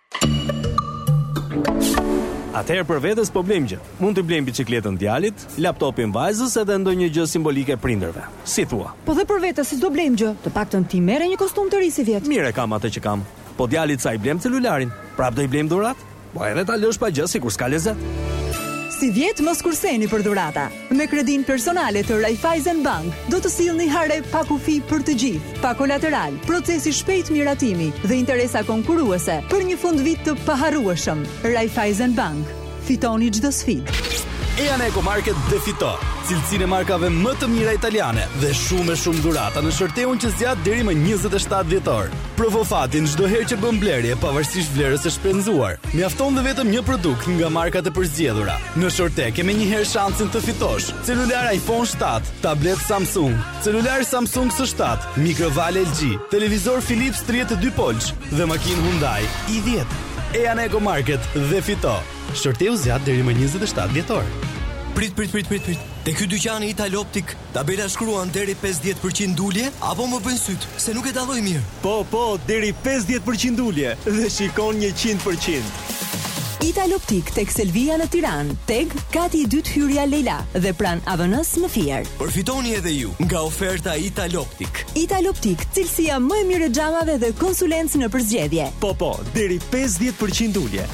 Atëherë për vete s'po blejmë gjë. Mund t'i blejmë biçikletën djalit, laptopin vajzës edhe ndonjë gjë simbolike prindërve. Si thua? Po dhe për vete si s'do blejmë gjë, të paktën ti merre një kostum të ri sivjet. Mirë e kam atë që kam. Po djalit sa i blemë celularin. Prapë do i blejmë dhuratë? Po edhe ta lësh pa gjë sikur s'ka lezet. Sivjet mos kurseni për dhurata. Me kredinë personale të Raiffeisen Bank, do të sillni hare pa kufi për të gjithë, pa kolateral, proces i shpejtë miratimi dhe interesa konkurruese për një fundvit të paharrueshëm. Raiffeisen Bank, fitoni çdo sfidë. Eja në Eco Market dhe fito cilësinë e markave më të mira italiane dhe shumë e shumë dhurata në shorteun që zgjat deri më 27 dhjetor. Provo fatin çdo herë që bën blerje pavarësisht vlerës së shpenzuar. Mjafton dhe vetëm një produkt nga markat e përzgjedhura. Në shorte ke menjëherë shansin të fitosh. Celular iPhone 7, tablet Samsung, celular Samsung S7, mikrovalë LG, televizor Philips 32 polç dhe makinë Hyundai i10. Eja në Eco Market dhe fito. Shorteu zgjat deri më 27 dhjetor. Prit, prit, prit, prit, prit. Te ky dyqani Italoptik Tabela shkruan deri pesëdhjetë për qind ulje apo më bëjnë sytë, se nuk e dalloj mirë. Po, po, deri pesëdhjetë për qind ulje dhe shikon njëqind për qind. Italoptik tek Selvia në Tiranë, TEG, kati i dytë hyrja Lejla dhe pranë AVN-së në Fier. Përfitoni edhe ju nga oferta Italoptik. Italoptik, cilësia më e mirë e xhamave dhe konsulencë në përzgjedhje. Po, po, deri pesëdhjetë për qind ulje.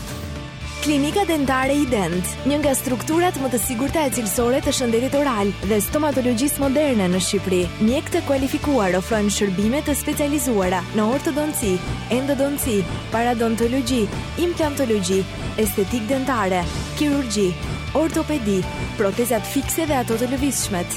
Klinika Dentare Ident, një nga strukturat më të sigurta e cilësore të shëndetit oral dhe stomatologjisë moderne në Shqipëri. Mjekë të kualifikuar ofrojnë shërbime të specializuara në ortodonci, endodonci, paradontologji, implantologji, estetikë dentare, kirurgji, ortopedi, protezat fikse dhe ato të lëvizshmet.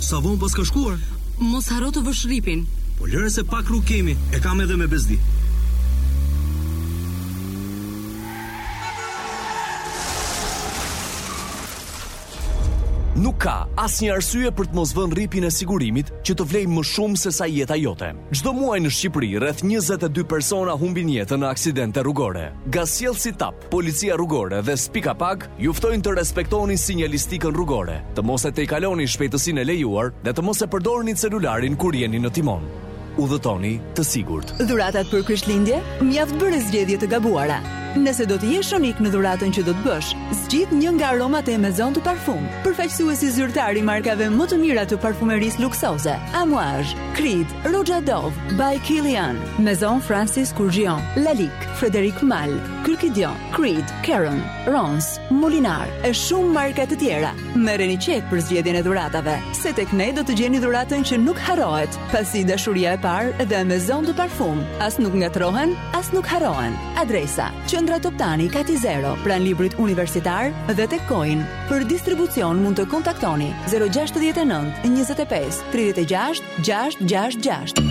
Sa vonë paska shkuar? Mos harro të vësh rripin. Po lëre se pak rrugë kemi, e kam edhe me bezdi. Nuk ka asnjë arsye për të mos vënë rripin e sigurimit që të vlejë më shumë se sa jeta jote. Çdo muaj në Shqipëri rreth 22 persona humbin jetën në aksidente rrugore. Gazsjellësi TAP Policia Rrugore dhe Spika Pag ju ftojnë të respektoni sinjalistikën rrugore, të mos e tejkaloni shpejtësinë e lejuar dhe të mos e përdorni celularin kur jeni në timon. Udhëtoni të sigurt. Dhuratat për Krishtlindje? Mjaft bëre zgjedhje të gabuara. Nëse do të jesh unik në dhuratën që do të bësh, zgjidh një nga aromat e Maison de Parfum, përfaqësuesi zyrtar i markave më të mira të parfumerisë luksoze: Amouage, Creed, Roja Dove, By Kilian, Maison Francis Kurkdjian, Lalique, Frederic Malle, Kurkdjian, Creed, Caron, Rancé, Molinard e shumë marka të tjera. Merreni qetë për zgjedhjen e dhuratave, se tek ne do të gjeni dhuratën që nuk harrohet, pasi dashuria e parë dhe Maison de Parfum as nuk ngatërrohen, as nuk harrohen. Adresa: Qendra Toptani, kati 0, pranë librit universitar dhe tek Coin. Për distribucion mund të kontaktoni 069 25 36 666.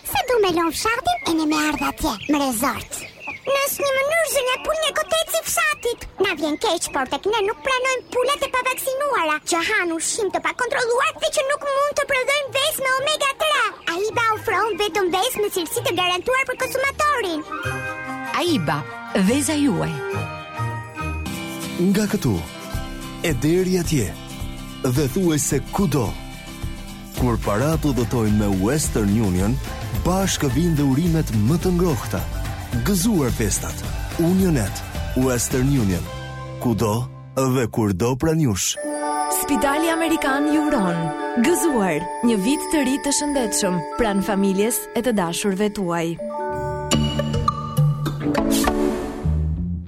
Se du me lonë fshatin e në me ardhë atje, në rezort. S'është një mënyrë. Zë një pulë një koteci fshatit. Na vjen keq, por tek ne nuk pranojmë pulat e pavaksinuara, që hanë ushqim të pakontrolluar dhe që nuk mund të prodhojnë vezë me omega 3. Aiba ofron vetëm vezë me cilësi të garantuar për konsumatorin. Aiba, veza juaj. Nga këtu, e deri atje, dhe thuajse kudo, Kur paratë udhëtojnë me Western Union, bashkë vijnë dhe urimet më të ngrohta. Gëzuar festat! UnionNet, Western Union, kudo dhe kurdo pranë jush. Spitali Amerikan ju uron Gëzuar, një vit të ri të shëndetshëm pranë familjes e të dashurve tuaj.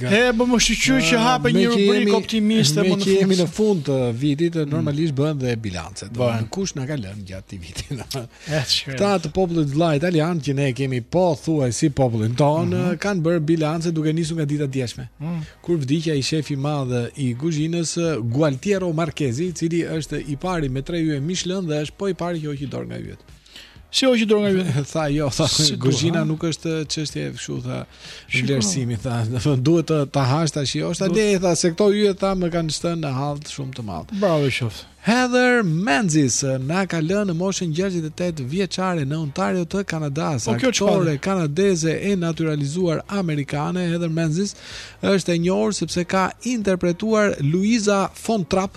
He, po mirë, shyqyr që hape një rubrikë optimiste më në fund. Meqë jemi në fund të vitit, mm. normalisht bëhen dhe bilancet. Bëhen. Kush na ka lënë gjatë këtij viti. Këta të popullit vëlla italian, që ne e kemi pothuaj si popullin tonë, mhm. kanë bërë bilancet duke nisur nga dita e djeshme. Mm. Kur vdiq ai shefi i madh i guzhinës, Gualtiero Marchesi, i cili është i pari me tre yje Michelin dhe është po i pari që hoqi dorë nga yjet. Si hoqi dorë nga Tha jo, tha se guzhina nuk është çështje kështu Tha vlerësimi Tha duhet të, të hashtë ashtë jo Shta dhe tha se këto yje tha më kanë shtënë në hall shumë të madh Bravo i qoftë Heather Menzies na ka lënë në moshën 68 vjeçare në Ontario të Kanadasë. Po kjo çfarë? Kanadeze e natyralizuar amerikane, Heather Menzies është e njohur sepse ka interpretuar Luisa von Trapp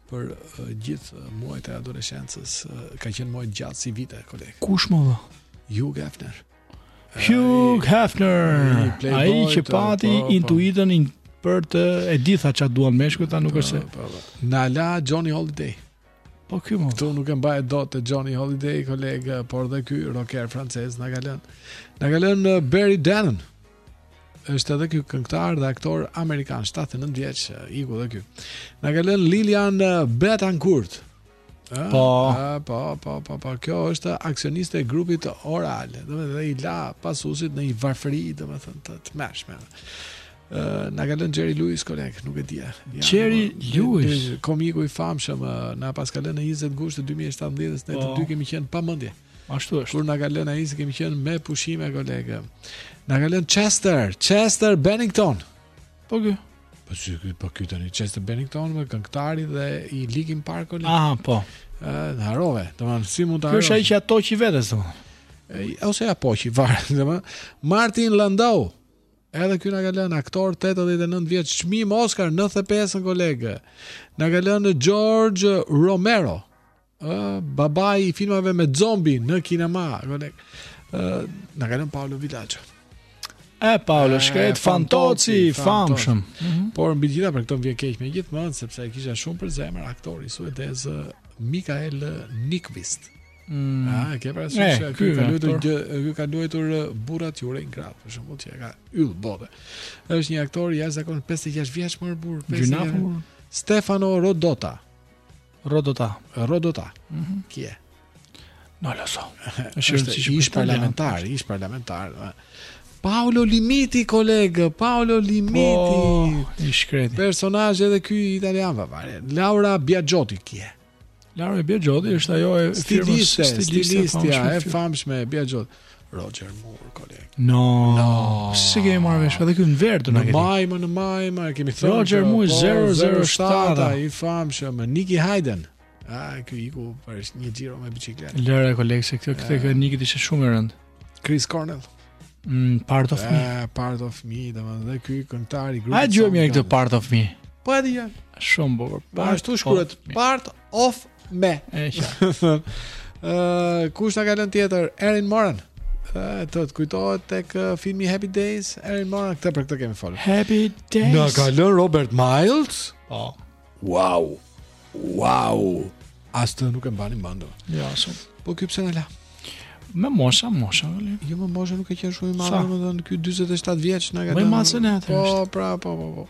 Për gjithë muajt e adoleshencës kanë qenë muaj të gjatë si vite, koleg. Kush më? Hugh Hefner. Hugh Hefner. Ai që pati po, po. intuitën për të e di tha çfarë duan meshkujt, tha nuk është se. Po, Na la Johnny Hallyday. Po ky më. Këtu nuk e mbaj dot te Johnny Hallyday, koleg, por dhe ky rocker francez na ka lënë. Na ka lënë Barry Dennen. është edhe ky këngëtar dhe aktor amerikan 79 vjeç iku dhe ky. Na ka lënë Liliane Bettencourt. Ah, po. Ah, po, po, po, po. Kjo është aksioniste e grupit L'Oréal, domethënë i la pasuesit në një varfëri, domethënë të tmerrshme. Ë, uh, na ka lënë Jerry Lewis koleg, nuk e di. Ja, Jerry Lewis, komiku i famshëm, na paska lënë në 20 gusht 2017 ne të po. dy kemi qenë pa mendje. Ashtu është. Kur na ka lënë ai se kemi qenë me pushime kolegë. Na ka lënë Chester, Chester Bennington. Po ky. Po si ky po ky tani Chester Bennington me këngëtari dhe i Linkin Park kolegë. Aha, po. Ëh, harrove. Domthon si mund ta harrosh? Ky është ai që ato që vetes do. Ose apo që varet, domthon. Martin Landau. Edhe ky na ka lënë aktor 89 vjeç, çmim Oscar 95 kolegë. Na ka lënë George Romero. Ë, babai i filmave me zombi në kinema. Ë, na ka lënë Paolo Villaggio. E Paolo shkreti, Fantozzi i famshëm. Mhm. Por mbi të gjitha për këtë më vjen keq me gjithmonë sepse e kisha shumë për zemër aktori suedez Michael Nyqvist. Mm. Ah, ke para se eh, ky ka luajtur gjë, ky ka luajtur eh, burrat që urrejnë gratë, për shembull, që ka yll bote. Është një aktor i jashtëzakonshëm 56 vjeç more burrë, 56. Stefano Rodota. Rodota. Rodota. Mm -hmm. Chi è? Non lo so. Ç'është, si ish parlamentar, ish parlamentar. Paolo Limiti, kolegë, Paolo Limiti. Po, i shkreti. Personazh edhe ky italian, va, vare. Laura Biagiotti, chi è. Laura Biagiotti, është ajo e firmës stiliste, stilistja, e famshme, Biagiotti. Roger Moore, koleg. No, no. S'e kemi marrë vesh, edhe ky në verë të në këtë. Në maj, më në maj, më e kemi thënë. Roger Moore, 007, po, i famshëm, Nicky Hayden. A, ky iku për lesh, një gjiro me biçikletë. Lëre, koleg, se këtë, këtë, këtë, Nickyt ishte shumë e rëndë. Chris Cornell. Mm, part of me. Eh, part of me, domethënë ky këngëtari. A e dëgjojmë këtë part of me. Po, edhe janë. Shumë bukur. Po ashtu shkruhet part Of me. Ëh, kush na ka lënë tjetër? Erin Moran. Ëh, të të kujtohet tek filmi Happy Days, Erin Moran, këtë për këtë kemi folur. Happy Days. Na ka lënë Robert Miles. Po. Wow. Wow. As këtë nuk e mbani mend. Jo, asum. Po ky pse na la? Me mosha, mosha, vëllai. Jo, me mosha nuk ka qenë shumë i madh, domethënë ky 47 vjeç na ka. Më masën e atë. Po, pra, po, po, po.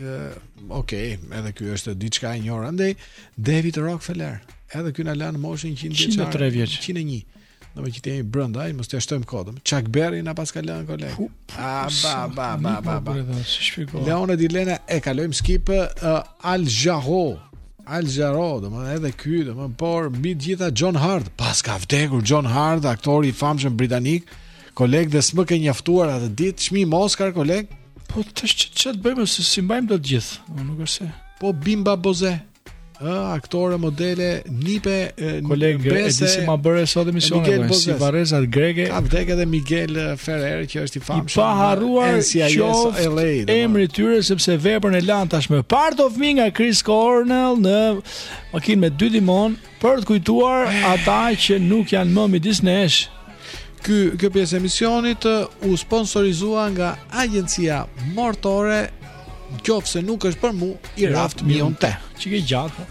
Uh, ok, edhe ky është diçka e njohur. Andaj David Rockefeller, edhe ky na la në moshën 100 vjeç. 103 vjeç. 101. Do të kemi brenda, ai mos të shtojmë kot. Chuck Berry na paska lënë koleg. A ba ba ba ba. ba. Leona Dilena e kalojmë skip uh, Al Jarreau. Al Jarreau, domethënë edhe ky, domethënë por mbi të gjitha John Hurt. Paska vdekur John Hurt, aktori i famshëm britanik. Koleg dhe s'më ke njoftuar atë ditë, çmim Oscar koleg. Po tashi ça të bëjmë se s'i mbajmë dot të gjithë, unë nuk e di se. Po Bimba Bosé, ë aktore, modele, nipe, koleg Brese. E di si ma bëre sot emisionin Miguel Bosé, si varreza greke. Ka vdek edhe Miguel Ferrer që është i famshëm. I paharruar qoftë LA, emri i tyre sepse veprën e lanë tashmë Part of Me nga Chris Cornell në makinë me dy dimon. Për të kujtuar ata që nuk janë më midis nesh. Ky kjo pjesë e emisionit u sponsorizua nga agjencia Mortore, në qoftë se nuk është për mua, i raftë mion te. Çike gjatë.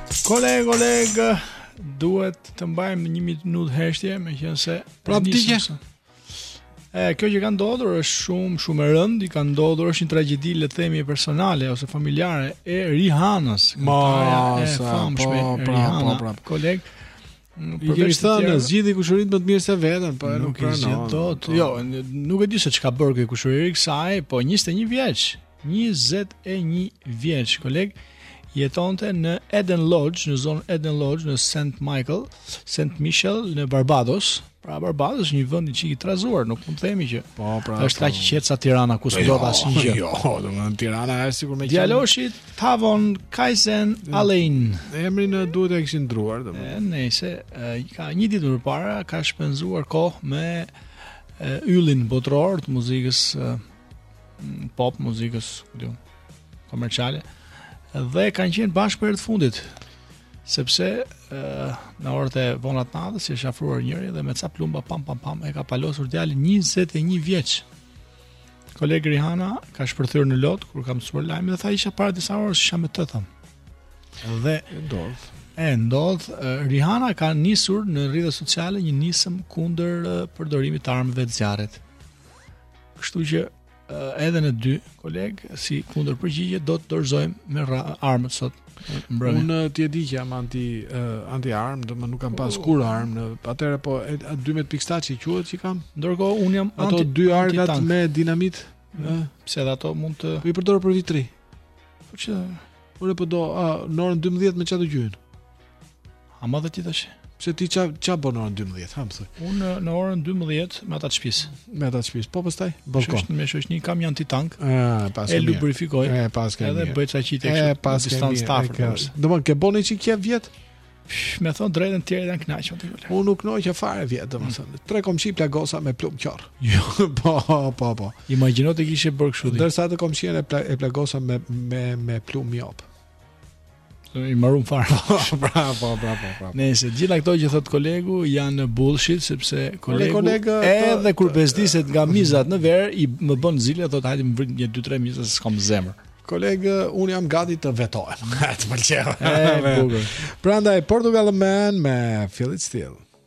Koleg, koleg, duhet të mbajmë një minutë heshtje, meqenëse... Pra pëtike? E, kjo që ka ndodhur është shumë, shumë e rëndë, i ka ndodhur është një tragjedi le të themi personale ose familjare e Rihanës. Ma, sa, po, pra, pra, pra, pra. Koleg, Nuk i kemi thënë, zgjidhi kushërinë më të mirë se vetëm, po nuk, nuk e zgjidh dot. Po. Jo, nuk e di se çka bërë ky kushëri kësaj, po 21 vjeç, 21 vjeç, koleg, jetonte në Eden Lodge, në zonën Eden Lodge në St. Michael, St. Michael në Barbados. Pra Barbados është një vend një çik i trazuar, nuk mund të themi që. Po, pra. Është kaq i po. qetë sa Tirana ku s'ndodh jo, asnjë gjë. Jo, domethënë Tirana është sigurisht më Djaloshi Tavon Kaisen Alein. Emrin e duhet e kishin ndruar domethënë. Nejse ka një ditë më parë ka shpenzuar kohë me yllin botëror të muzikës pop, muzikës, ku di unë, komerciale dhe kanë qenë bashkë për herë të fundit sepse në orët e vona të natës i është afruar njëri dhe me ca plumba pam pam pam e ka palosur djalin 21 vjeç. Koleg Rihana ka shpërthyer në lot kur ka mësuar lajmin dhe tha isha para disa orësh isha me të tha. Dhe e ndodh. E ndodh Rihana ka nisur në rrjetet sociale një nismë kundër përdorimit të armëve të zjarrit. Kështu që edhe ne dy koleg si kundërpërgjigje do të dorëzojmë armët sot. Mbrëmje. Unë ti e di që jam anti uh, anti armë, do më nuk kam pas oh. kurrë armë atëherë po 12 pikshta që quhet që kam. Ndërkohë un jam ato anti, dy arkat anti me dinamit, ë, mm. pse edhe ato mund t'i përdor për vit të ri. Po që unë po do a, në orën 12 me çfarë gjyn. Ama dhe ti tash. Pse ti ça ça bën orën 12, hë më thuaj. Unë në orën 12 me ata të shtëpis. Me ata të shtëpis. Po pastaj balkon. Me shoqni kam një antitank. Ah, paske. E lubrifikoj. E paskemi. Edhe bëj ca qitje kështu. E pas distancë të afërt. Domthon ke bën çik kje vjet? Me thon të drejtën të tjerë janë kënaqur ti. Unë nuk ngjita fare vjet, domethënë. Mm. Tre komshi plagosa me plumb qorr. Jo, po, po, po. Imagjino të kishe bërë kështu. Ndërsa ato komshinë e plagosa me me me plumb mjop. i marrum fare. Bravo, bravo, bravo. Nejse gjitha këto që thot kolegu janë bullshit sepse kolegu kolega, edhe kur bezdiset nga mizat në verë më bën zile thot hajde më vrit një 2-3 miza se s'kam zemër. Kolegë, un jam gati të betohem. Të pëlqeu. Prandaj Portugal Man me Feel It Still.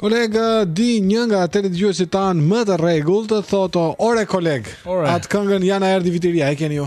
Kolega di një nga dëgjuesit tanë më të rregullt të thotë Ore koleg, atë këngën ja na erdhi Viti i Ri, a, e keni ju?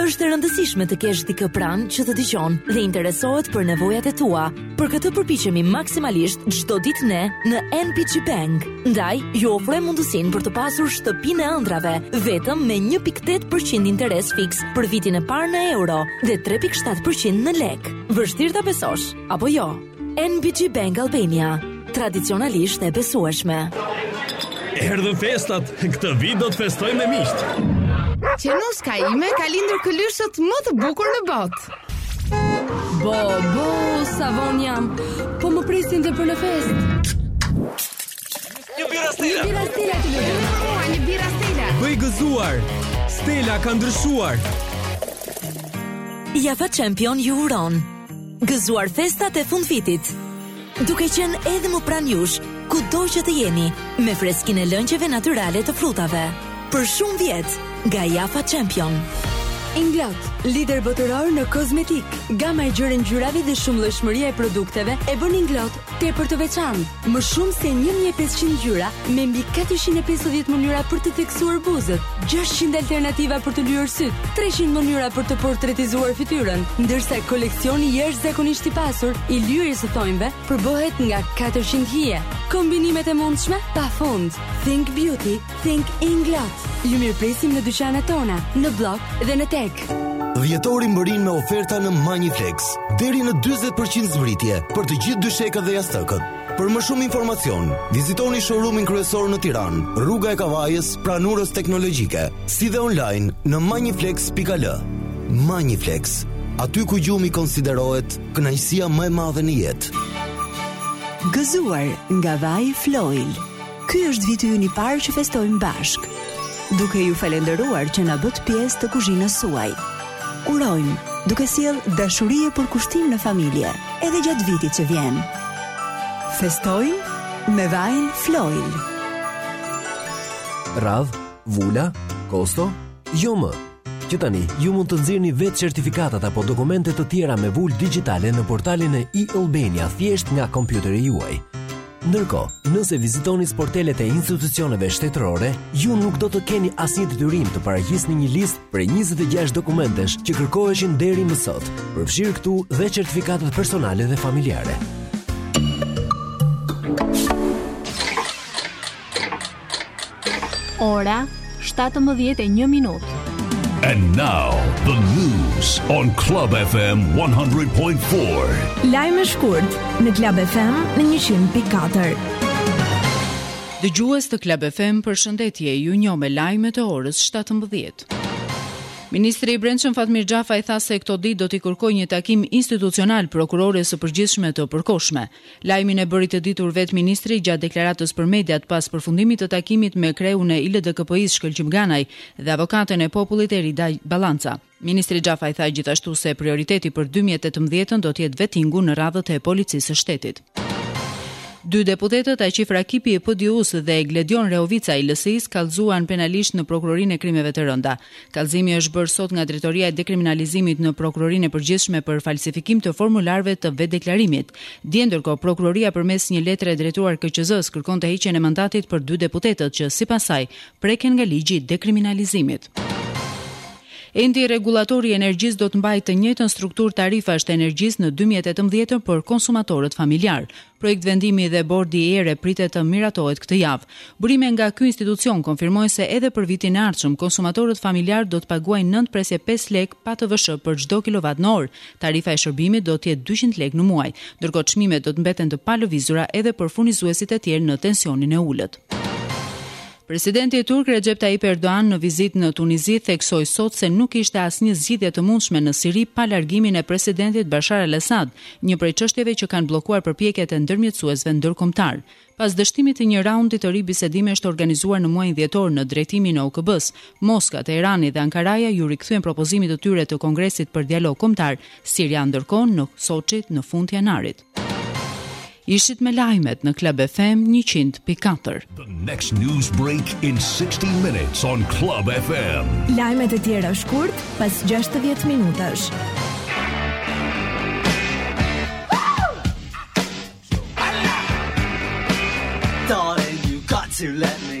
Është e rëndësishme të kesh dikë pranë që të dëgjon dhe interesohet për nevojat e tua. Për këtë përpiqemi maksimalisht çdo ditë ne në NBG Bank. Ndaj, ju ofrojmë mundësinë për të pasur shtëpinë e ëndrrave vetëm me 1.8% interes fiks për vitin e parë në euro dhe 3.7% në lekë. Vështirë ta besosh, apo jo? NBG Bank Albania, tradicionalisht e besueshme. Erdhën festat, këtë vit do të festojmë me miqtë. Qenuska ime ka lindur këlyshët më të bukur në botë. Bo, bo, sa vonë jam. Po më presin dhe për në festë. Një birra Stela. Një birra Stela të lutem. Një birra Stela. Bëj gëzuar. Stela ka ndryshuar. Jaffa Champion ju uron. Gëzuar festat e fundvitit. Duke qenë edhe më pranë jush, kudo që të jeni, me freskinë e lëngjeve natyrale të frutave. Për shumë vjet, nga Jaffa Champion. Inglot, lider botëror në kozmetikë. Gama e gjerë e ngjyrave dhe shumëllojshmëria e produkteve e bën Inglot Tepër të veçantë, më shumë se 1500 ngjyra me mbi 450 mënyra për të theksuar buzët, 600 alternativa për të lyer sytë, 300 mënyra për të portretizuar fytyrën, ndërsa koleksioni jashtëzakonisht i pasur i lyerjes së thonjve përbohet nga 400 hije. Kombinimet e mundshme pa fund. Think Beauty Think Inglot. Ju mirëpresim në dyqanet tona, në Bllok dhe në TEG. Dhjetori mbërrin me oferta në Magniflex, deri në 40% zbritje për të gjithë dyshekët dhe jastëkët. Për më shumë informacion, vizitoni showroomin kryesor në Tiranë, Rruga e Kavajës, pranë Urës Teknologjike, si dhe online në magniflex.al. Magniflex, aty ku gjumi konsiderohet kënaqësia më e madhe në jetë. Gëzuar nga vaji Floil. Ky është viti ynë i parë që festojmë bashkë. Duke ju falënderuar që na bëtë pjesë të kuzhinës suaj. Urojmë, duke sjellë dashuri e përkushtim në familje, edhe gjatë vitit që vjen. Festojmë me vajin Floil. Radhë, vula, kosto, jo më. Që tani, ju mund të nxirrni vetë certifikatat apo dokumente të tjera me vulë digjitale në portalin e-Albania thjesht nga kompjuteri juaj. Ndërkohë, nëse vizitoni sportelet e institucioneve shtetërore, ju nuk do të keni asnjë detyrim të paraqisni një listë prej 26 dokumentesh që kërkoheshin deri më sot, përfshirë këtu dhe certifikatat personale dhe familjare. Ora 17:01 minutë. And now the news on Club FM 100.4. Lajme shkurt në Club FM në 100.4. Dëgjues të Club FM, përshëndetje. Ju njoh me lajmet e orës 17. Ministri i Brendshëm Fatmir Xhafaj tha se këto ditë do t'i kërkojë një takim institucional prokurores së përgjithshme të përkohshme. Lajmin e bëri të ditur vetë ministri gjatë deklaratës për mediat pas përfundimit të takimit me kreun e ILDKPI-së Shkëlqim Ganaj dhe avokaten e popullit Erinda Ballanca. Ministri Xhafaj tha gjithashtu se prioriteti për dy mijë e tetëmbëdhjetën do të jetë vettingu në radhët e Policisë së Shtetit. Dy deputetët Aqif Rakipi i PDIU-së dhe Gledion Rehovica i LSI-së u kallëzuan penalisht në Prokurorinë e Krimeve të Rënda. Kallëzimi është bërë sot nga Drejtoria e Dekriminalizimit në Prokurorinë e Përgjithshme për falsifikim të formularëve të vetëdeklarimit. Dje ndërkohë Prokuroria përmes një letre drejtuar KQZ-së kërkonte heqjen e mandatit për dy deputetët që, sipas saj, preken nga ligji i dekriminalizimit. Enti Rregullator i Energjisë do të mbajë të njëjtën strukturë tarifash të energjisë në dy mijë e tetëmbëdhjetë për konsumatorët familjarë. Projektvendimi te Bordi i ERE pritet të miratohet këtë javë. Burime nga ky institucion konfirmojnë se edhe për vitin e ardhshëm konsumatorët familjarë do të paguajnë nëntë presje pesë lekë pa TVSH për çdo kilovat në orë. Tarifa e shërbimit do të jetë dyqind lekë në muaj. Ndërkohë çmimet do të mbeten të palëvizura edhe për furnizuesit e tjerë në tensionin e ulët. Presidenti turk Rexhep Tajip Erdogan në vizitë në Tunizi theksoi sot se nuk kishte asnjë zgjidhje të mundshme në Siri pa largimin e presidentit Bashar al-Assad, një prej çështjeve që kanë bllokuar përpjekjet e ndërmjetësuesve ndërkombëtarë. Pas dështimit të një raundi të ri bisedimesh të organizuar në muajin dhjetor nën drejtimin e OKB-së, Moska, Teherani dhe Ankaraja iu rikthyen propozimit të tyre të Kongresit për Dialog Kombëtar, Siria ndërkohë në Soçi në fund të janarit. Ishit me lajmet në Club FM 100.4. The next news break in 60 minutes on Club FM. Lajmet e tjera shkurt pas 60 minutash. Darling, you got to let me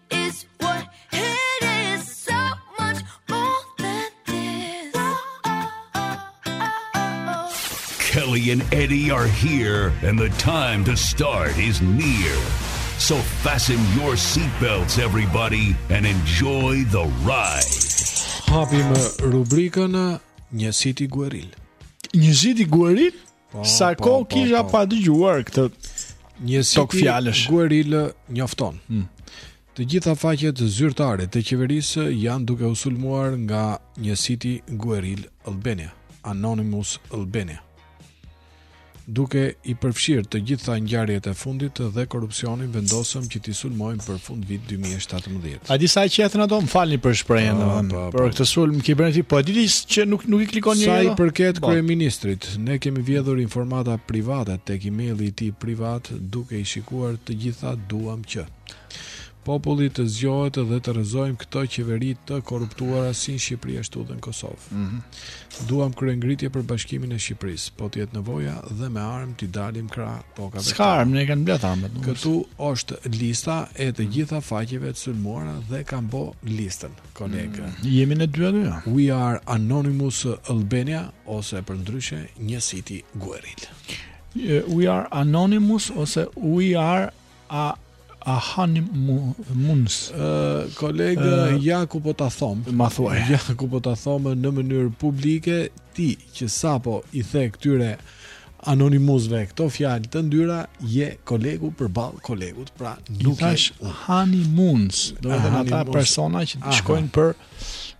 and Eddie are here and the time to start is near. So fasten your seatbelts everybody and enjoy the ride. Hapi me rubrikën Një City Gueril. Një City Gueril? Po, Sa po, kohë po, kisha po. pa dëgjuar këtë Njësiti Gueril njofton. Hmm. Të gjitha faqet zyrtare të qeverisë janë duke u sulmuar nga Njësiti Gueril Albania, Anonymous Albania. Duke i përfshirë të gjitha ngjarjet e fundit dhe korrupsionin, vendosëm që t'i sulmojmë për fundvit 2017. A di sa qethen ato? Më falni për shprehjen, ah, domethënë. Po, po. Për këtë sulm kibernetik, po e di që nuk nuk i klikon njeri. Sa i përket po. kryeministrit, ne kemi vjedhur informata private tek emaili i tij privat, duke i shikuar të gjitha duam që populli të zgjohet dhe të rrëzojmë këto qeveri të korruptuara si në Shqipëri ashtu edhe në Kosovë. Mm -hmm. Duam kryengritje për bashkimin e Shqipërisë, po të jetë nevoja dhe me armë t'i dalim krah tokave. S'ka armë, na kanë blerë armët. Këtu është lista e të gjitha faqeve të sulmuara dhe kanë bo listën, koleg. Mm, jemi në dy aty. We are Anonymous Albania ose përndryshe një city guerrilla. We are Anonymous ose We are A a honeymoo, moons. Ë koleg ja ku po ta thom. Ma thua. Ja ku po ta thom në mënyrë publike ti që sapo i the këtyre anonimusve këto fjalë të ndyra je kolegu përballë kolegut. Pra nuk i thashë gjë... honeymoons. Do të thotë ata persona që Aha. shkojnë për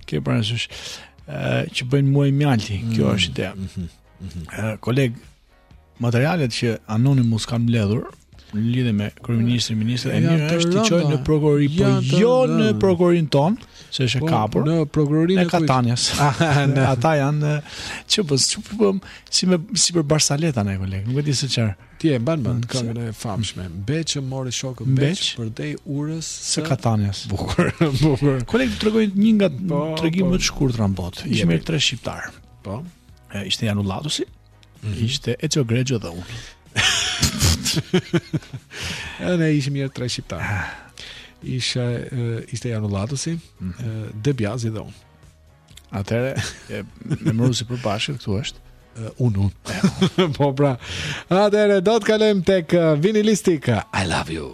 ke parasysh që bëjnë muaj mjalti. Mm. Kjo është ide. Mm -hmm. Mm -hmm. Koleg Materialet që Anonymous kanë mbledhur në lidhje me kryeministrin, ministrin e mirë është t'i çojë në prokurori, po jo në prokurorinë tonë, se është e po, kapur. Në prokurorinë e Katanias. Në ata janë që po çupëm si me si për Barsaleta ne koleg, nuk e di se çfarë. Ti e mban mend këngën e famshme, Mbeç more shokë mbeç përtej urës së Katanias. Bukur, bukur. Koleg të tregoj një nga po, tregimet po. më të shkurtra në botë. Ishim me tre shqiptarë. Po. Ishte Janullatosi. Mm. Ishte Ezio Greggio dhe unë. Edhe ne ishim njërë tre shqiptarë. Ah. Isha, ishte Janullatosi, mm. De Biasi dhe unë. Atëherë, me mërë si përbashkë, këtu është. Uh, unë, unë. po pra, atëherë, do të kalojmë tek uh, vinilistika. I love you.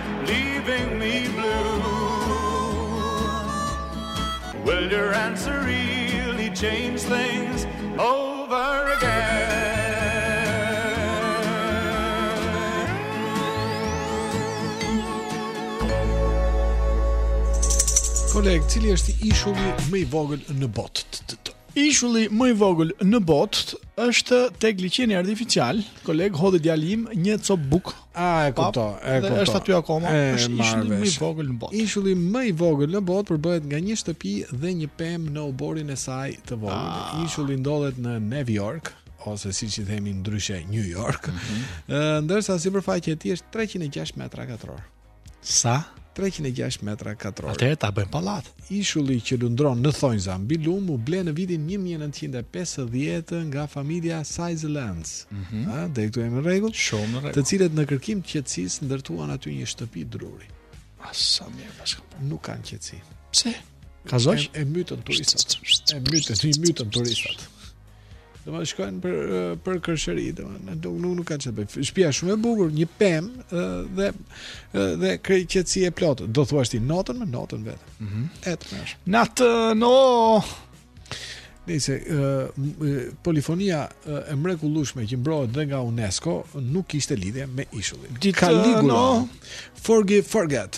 Koleg, cili është ishulli më i vogël në botë? Ishulli më i vogël në botë është tek liqeni artificial, koleg hodhi djali im një copë bukë A e kupto, e kupto. Është aty akoma, është ishulli më i vogël në botë. Ishulli më i vogël në botë përbëhet nga një shtëpi dhe një pemë në oborrin e saj të vogël. Ah. Ishulli ndodhet në Nev Jork ose siç i themi ndryshe New York. Ëh, mm -hmm. ndërsa sipërfaqja e tij është 306 metra katrorë. Sa? 306 metra katrorë. Atëherë ta bëjmë pallat. Ishulli që lundron në thonjza mbi lum u ble në vitin 1950 nga familja Sizelands. Ëh, mm -hmm. deri këtu jemi në rregull. Shumë në rregull. Të cilët në kërkim të qetësisë ndërtuan aty një shtëpi druri. Ah sa mirë, bashkë. Nuk kanë qetësi. Pse? Ka zosh? E, e mbytën turistat. E mbytën, i mbytën turistat. Do të shkojnë për për kërshëri, do më do nuk nuk ka çfarë bëj. Shtëpia shumë e bukur, një pemë dhe dhe krejtësi e plot. Do thua ti natën me natën vetëm. Mhm. Mm Et tash. Natë no. Nëse uh, polifonia uh, e mrekullueshme që mbrohet dhe nga UNESCO nuk kishte lidhje me ishullin. Caligula. No. Forgive forget.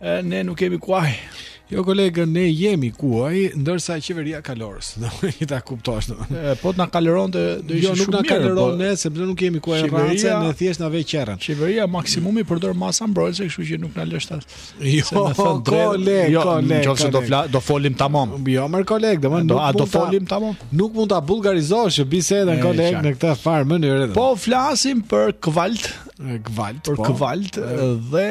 Ne nuk kemi kuaj. Jo kolegë, ne jemi kuaj, ndërsa qeveria kalorës. Do të ta kuptosh domethënë. Po të na kaloronte do ishte jo, shumë mirë. Jo, nuk na kaloron po ne sepse nuk jemi kuaj rrace, ne thjesht na vë qerrën. Qeveria maksimumi përdor masa mbrojtëse, kështu që nuk na lësh ta. Jo, se na thon drejt. Kolegë, jo, kolegë. Jo, nëse do fla, do folim tamam. Jo, mor kolegë, domethënë do a do folim tamam. Nuk mund ta vulgarizosh bisedën kolegë në këtë farë mënyrë. Po flasim për kuajt Kuajt, për po. Kuajt dhe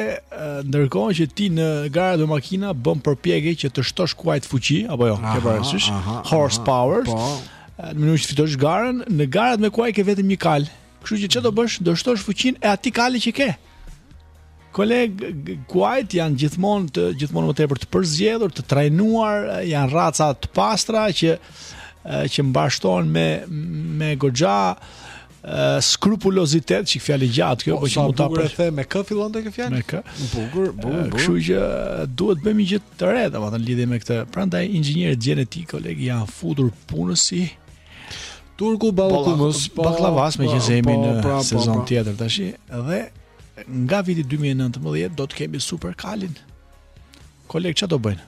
ndërkohë që ti në garat me makina bën përpjekje që të shtosh kuajt fuqi apo jo, ke parasysh? Horse power. Po. Në mënyrë që fitosh garën, në garat me kuaj ke vetëm një kal. Kështu që çfarë do bësh? Do shtosh fuqinë e atij kali që ke. Koleg kuajt janë gjithmonë të gjithmonë më tepër të përzgjedhur, të trajnuar, janë raca të pastra që që mbarështohen me me goxha skrupulozitet, çik fjalë gjatë kjo, po, po që mund ta bëj. Sa me k fillonte kjo fjalë? Me k? Bukur, bukur, bukur. Kështu që duhet të bëjmë gjë të re, domethënë lidhje me këtë. Prandaj inxhinierët gjenetik koleg janë futur punës si turku ballokumes, po baklavas me po, gjezemi po, në pra, po, sezon pra. tjetër tash. Dhe nga viti 2019 do të kemi superkalin. Koleg çfarë do bëjnë?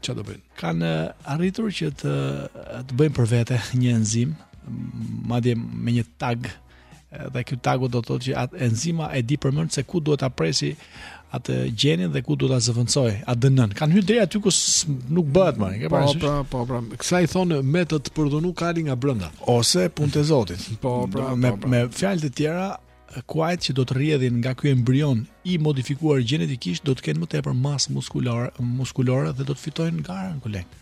Çfarë do bëjnë? Kanë eh, arritur që të eh, të bëjnë për vete një enzim, madje me një tag eh, dhe ky tagu do të thotë që enzima e di përmend se ku duhet ta presi atë gjenin dhe ku duhet ta zëvendësoj ADN-n. Kanë hyrë deri aty ku nuk bëhet më. Po, pra, po, pra. Kësaj i thonë me ta përdhunu kalin nga brenda ose punët e Zotit. Po, pra, me po, pra. me fjalë të tjera, Kuajt që do të rrjedhin nga ky embrion i modifikuar gjenetikisht do të kenë më tepër masë muskulare, muskulore dhe do të fitojnë garën koleg.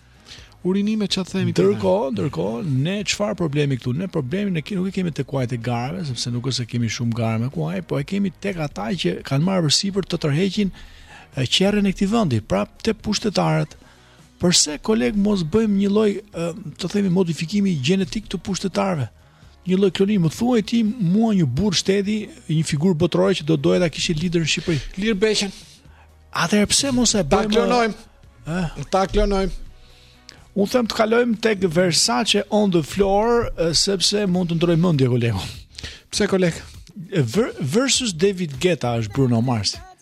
Urime çfarë themi këtu? Ndërkohë, ndërkohë ne çfarë problemi këtu? Ne problemin e kemi nuk e kemi te kuajt e garave, sepse nuk është se kemi shumë garë me kuaj, po e kemi tek ata që kanë marrë përsipër të tërheqin qerrën e këtij vendi, pra te pushtetarët. Përse koleg mos bëjmë një lloj të themi modifikimi gjenetik të pushtetarëve? Një lloj kloni, më thuaj ti mua një burrë shteti, një figurë botërore që do doje ta kishe lider në Shqipëri. Lir Beqen. Atëherë pse mos e bëjmë? Ta klonojmë. Ëh, ta klonojmë. Unë them të kalojmë tek Versace on the floor sepse mund të ndroj mendje kolegu. Pse koleg? Versus David Guetta është Bruno Mars.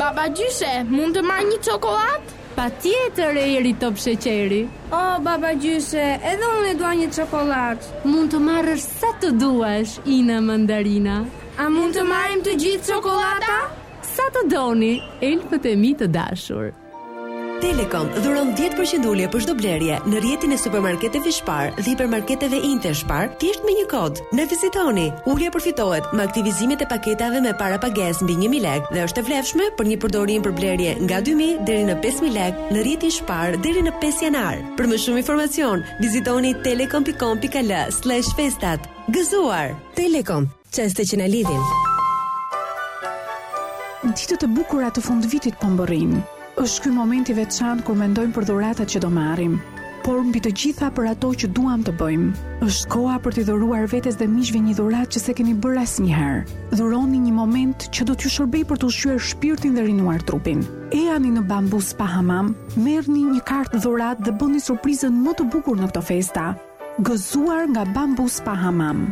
Babagjysh, mund të marr një çokollatë? Patjetër, Jeri top sheqeri O, oh, babagjysh, edhe unë e dua një çokollatë Mund të marrësh sa të duash, Ina mandarina A mund të marrim të gjithë çokollata? Sa të doni, elfët e mi të dashur Telekom dhuron 10% ulje për çdo blerje në rrjetin e supermarketeve Spar dhe hipermarketeve Interspar thjesht me një kod. Na vizitoni! Ulja përfitohet me aktivizimet e paketave me parapagesë mbi një mijë lekë dhe është e vlefshme për një përdorim për blerje nga dy mijë deri në pesë mijë lekë në rrjetin Spar deri në pesë janar. Për më shumë informacion, vizitoni telekom.com.al/festat. Gëzuar! Telekom. Çaste që na lidhin? Ditët e bukura të fundvitit po mbërrijnë. Është ky moment i veçantë kur mendojmë për dhuratat që do marrim, por mbi të gjitha për ato që duam të bëjmë. Është koha për t'i dhuruar vetes dhe miqve një dhuratë që s'e keni bërë asnjëherë. Dhuroni një moment që do t'ju shërbejë për të ushqyer shpirtin dhe rinuar trupin. Ejani në Bambu Spa Hamam, merrni një kartë dhuratë dhe bëni surprizën më të bukur në këto festa. Gëzuar nga Bambu Spa Hamam.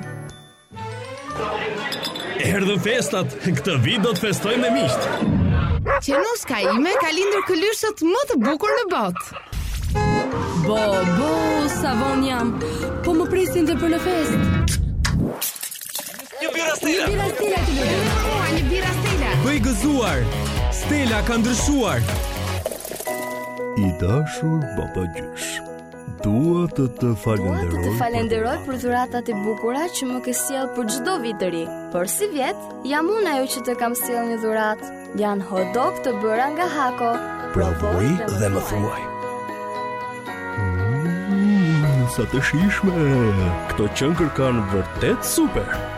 Erdhën festat, këtë vit do të festojmë me miqtë. Qenuska ime ka lindur këlyshët më të bukur në botë. Bo, bo, sa vonë jam, po më presin te për në festë. Një birra Stela. Një birra Stela të lutem. Një birra Stela. Bëj gëzuar, Stela ka ndryshuar. I dashur babagjysh. Dua të të falënderoj. Dua të të falënderoj për dhuratat e bukura që më ke sjellë për çdo vit të ri. Por sivjet, jam unë ajo që të kam sjellë një dhuratë. Janë hot dog të bëra nga Hako. Provoji dhe më thuaj. Mm, sa të shijshme. Këto qenkërkan vërtet super.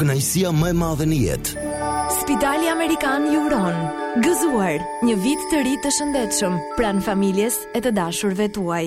Kënaqësia më e madhe në jetë. Spitali Amerikan ju uron gëzuar një vit të ri të shëndetshëm pranë familjes e të dashurve tuaj.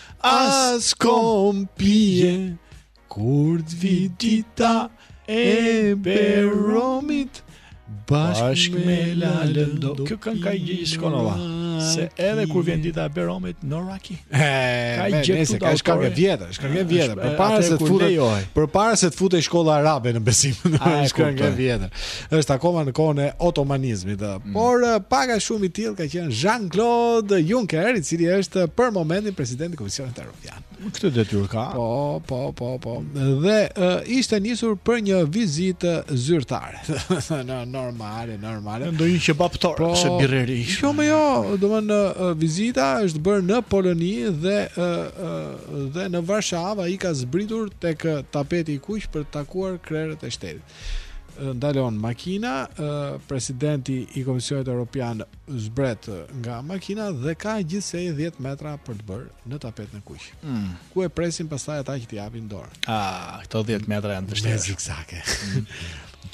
As kom pije Kur të vi dita e Bajramit Bashkë me lalën do Kjo këngë ka i gjë shkonova Se edhe kur vjen dita e Bajramit në raki Ka i gjë këtu Ka i shkarë e vjetër Kënga e vjetër Përpara se të futej Përpara se të futej shkolla arabe në besim është kënga e vjetër Është akoma në kohën e otomanizmit. Mm. Por eh, pak a shumë i tillë ka qenë Jean-Claude Juncker, i cili është për momentin presidenti i Komisionit Evropian. Këtë detyrë ka. Po, po, po, po. Dhe uh, ishte nisur për një vizitë zyrtare. në normale, normale. Do një që bapt or, po, se birreri. Jo, më jo, domethënë uh, eh, vizita është bërë në Poloni dhe uh, uh, dhe në Varshavë ai ka zbritur tek tapeti i kuq për të takuar krerët e shtetit. ndalon makina, presidenti i Komisionit Europian zbret nga makina dhe ka gjithsej 10 metra për të bërë në tapetin e kuq. Mm. Ku e presin pastaj ata që t'i japin dorë. Ah, këto 10 metra janë të vështira. Zigzake.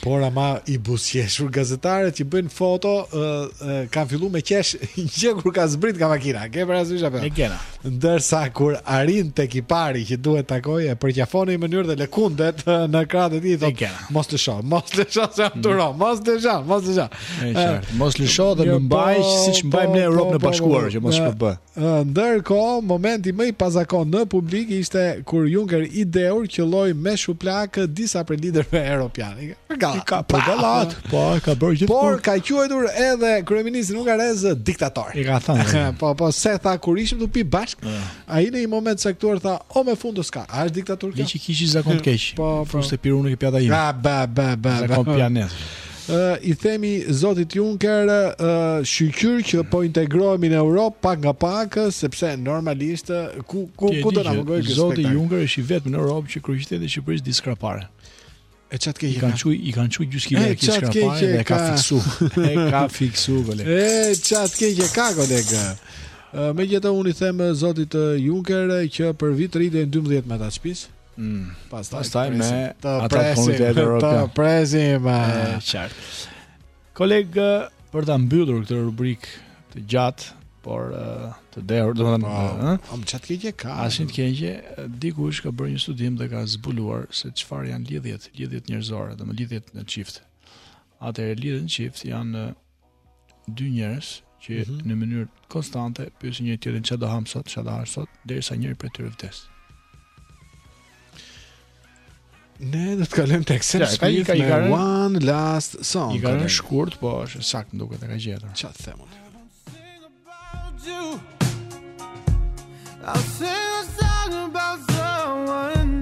Por ama i buzëqeshur gazetarët që bëjnë foto, ë kanë filluar me qesh që kur ka zbrit nga makina. Ke parasysh apo? Me gjena. Ndërsa kur arrin tek i pari që duhet takojë e përqafon në mënyrë dhe lëkundet në krahët e tij thotë mos lësho, mos lësho se jam duro, mm. mos lësho, mos lësho. Mos lësho dhe më mbaj po, siç po, mbajmë në po, Europën e Bashkuar që mos shkëpë. Ndërkohë, momenti më i pazakontë në publik ishte kur Juncker i dehur qëlloi me shuplakë disa prej liderëve europianë. I ka, ka për gallatë, po ka bërë gjithë. Por ka quajtur edhe kryeministrin hungarez diktator. I ka thënë. po po se tha kur ishim tu pi bashkë, ah. ai në një moment të caktuar tha, "O me fund s'ka, a është diktator kjo?" Meqë kishte zakon të keq. Po, po. Fuste pirunin ke pjata ime. Ba ba ba ba. Zakon pianec. Uh, i themi Zotit Juncker uh, shyqyr që po integrohemi në Europë pak nga pak sepse normalisht ku ku ku do na mungojë Zoti Juncker është i vetmi në Europë që kryeqytetin e Shqipërisë di Skraparin. E ça t'keqe, i kanë çu, i kanë çu gjysë kile kish ka pa dhe ka fiksu. E ka fiksu koleg. E ça t'keqe ka koleg. Megjithatë unë i them zotit Juncker që për Vitin e Ri t'jetë me ata t'shpisë. Mm. Pastaj, Pastaj me ata t'komunitetit evropian. Të presim. Qartë. Koleg, për ta mbyllur këtë rubrikë të gjatë, por të dehur, domethënë, po, ëh. E ça t'keqe ka. Asnjë të keqe, dikush ka bërë një studim dhe ka zbuluar se çfarë janë lidhjet, lidhjet njerëzore, domethënë lidhjet në çift. Atëherë lidhjet në çift janë dy njerëz që mm -hmm. në mënyrë konstante pyesin njëri tjetrin çfarë do hamë sot, çfarë do hash sot, derisa njëri prej tyre vdes. Ne do të kalojmë tek Sam Smith me këngën One Last Song. I ka rënë shkurt, po është saktë duket e ka gjetur. Ça t'them unë. I'll sing a song about someone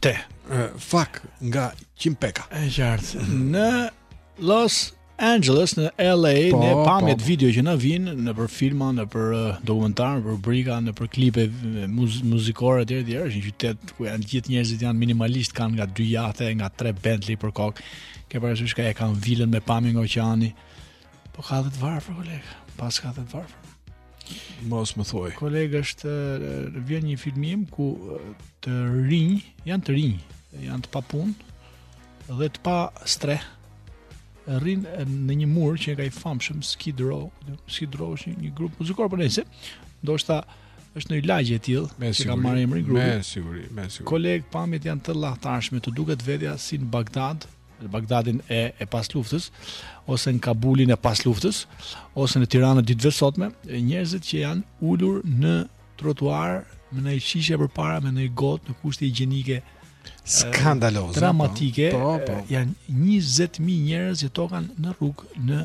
Te. Fak nga Kim Pekaq. e qartë. Në Los Angeles në LA po, në pamjet po, po. video që na vijnë nëpër filma, nëpër uh, dokumentar, nëpër rubrika, nëpër klipe muz muzikore etj etj, është një qytet ku janë gjithë njerëzit janë minimalisht kanë nga dy jahte, nga tre Bentley për kokë. Ke parasysh ka e kanë vilën me pamje nga oqeani. Po ka dhe të varfër, kolegë. Paska dhe të varfër. Mos më thuaj. Kolegë është vjen një filmim ku të rinj, janë të rinj, janë të papunë dhe të pastrehë. Rrinë në një mur që ka i famshëm Skid Row, Skid Row është një grup muzikor po nëse ndoshta është një lagje e tillë që ka marrë emrin grupi. Me siguri, me siguri. Koleg pamjet janë të llahtarshme, të duket vetja si në Bagdad, në Bagdadin e, e pas luftës, ose në Kabulin e pas luftës, ose në Tiranën e ditëve sotme, njerëzit që janë ulur në trotuar me ndonjë shishe përpara me ndonjë gotë në kushte higjienike skandaloze, po. dramatike, po, po, po. janë 20000 njerëz që jetokan në rrugë në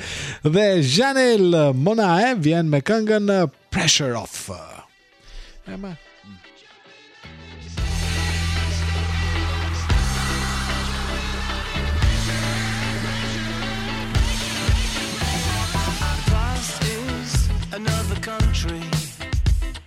Dhe Janelle Monae vjen me këngën Pressure Off. Ema.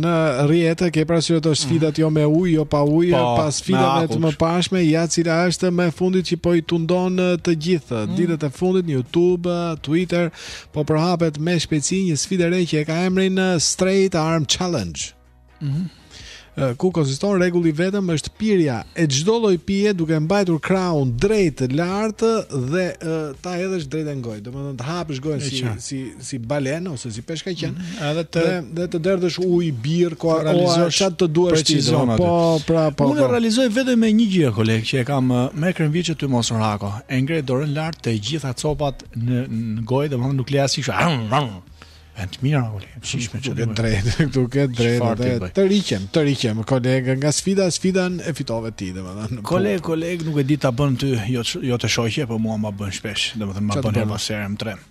në rrjete ke parasysh ato sfidat mm. jo me ujë, jo pa ujë, po, pas sfidave të mëparshme, ja cila është më e fundit që po i tundon të gjithë. Mm. Ditët e fundit në YouTube, Twitter, po përhapet me shpejtësi një sfidë e re që e ka emrin Straight Arm Challenge. Mm -hmm. Ku konsiston rregulli vetëm është pirja e çdo lloj pije duke mbajtur krahun drejt lart dhe ta hedhësh drejt e në gojë. Domethënë të hapësh gojën si, si, si balenë ose si peshkaqen mm, edhe të dhe, dhe të derdhësh ujë, birrë, ta realizosh, çfarë të duash ti do po pra po unë po. e realizoj vetëm me një gjë koleg që e kam me kremviçe Extra Mos Rako e ngre dorën lart të gjitha copat në, në gojë domethënë nuk le asnjë kështu Bën mirë, Oli. Shih se ke të drejtë, këtu ke të drejtë dhe tërhiqem, tërhiqem kolegë nga sfida, sfidën e fitove ti, domethënë. Koleg, koleg, nuk e di ta bën ty, jo jot shoqe, po mua ma bën shpesh, domethënë ma bën pas here më tremb.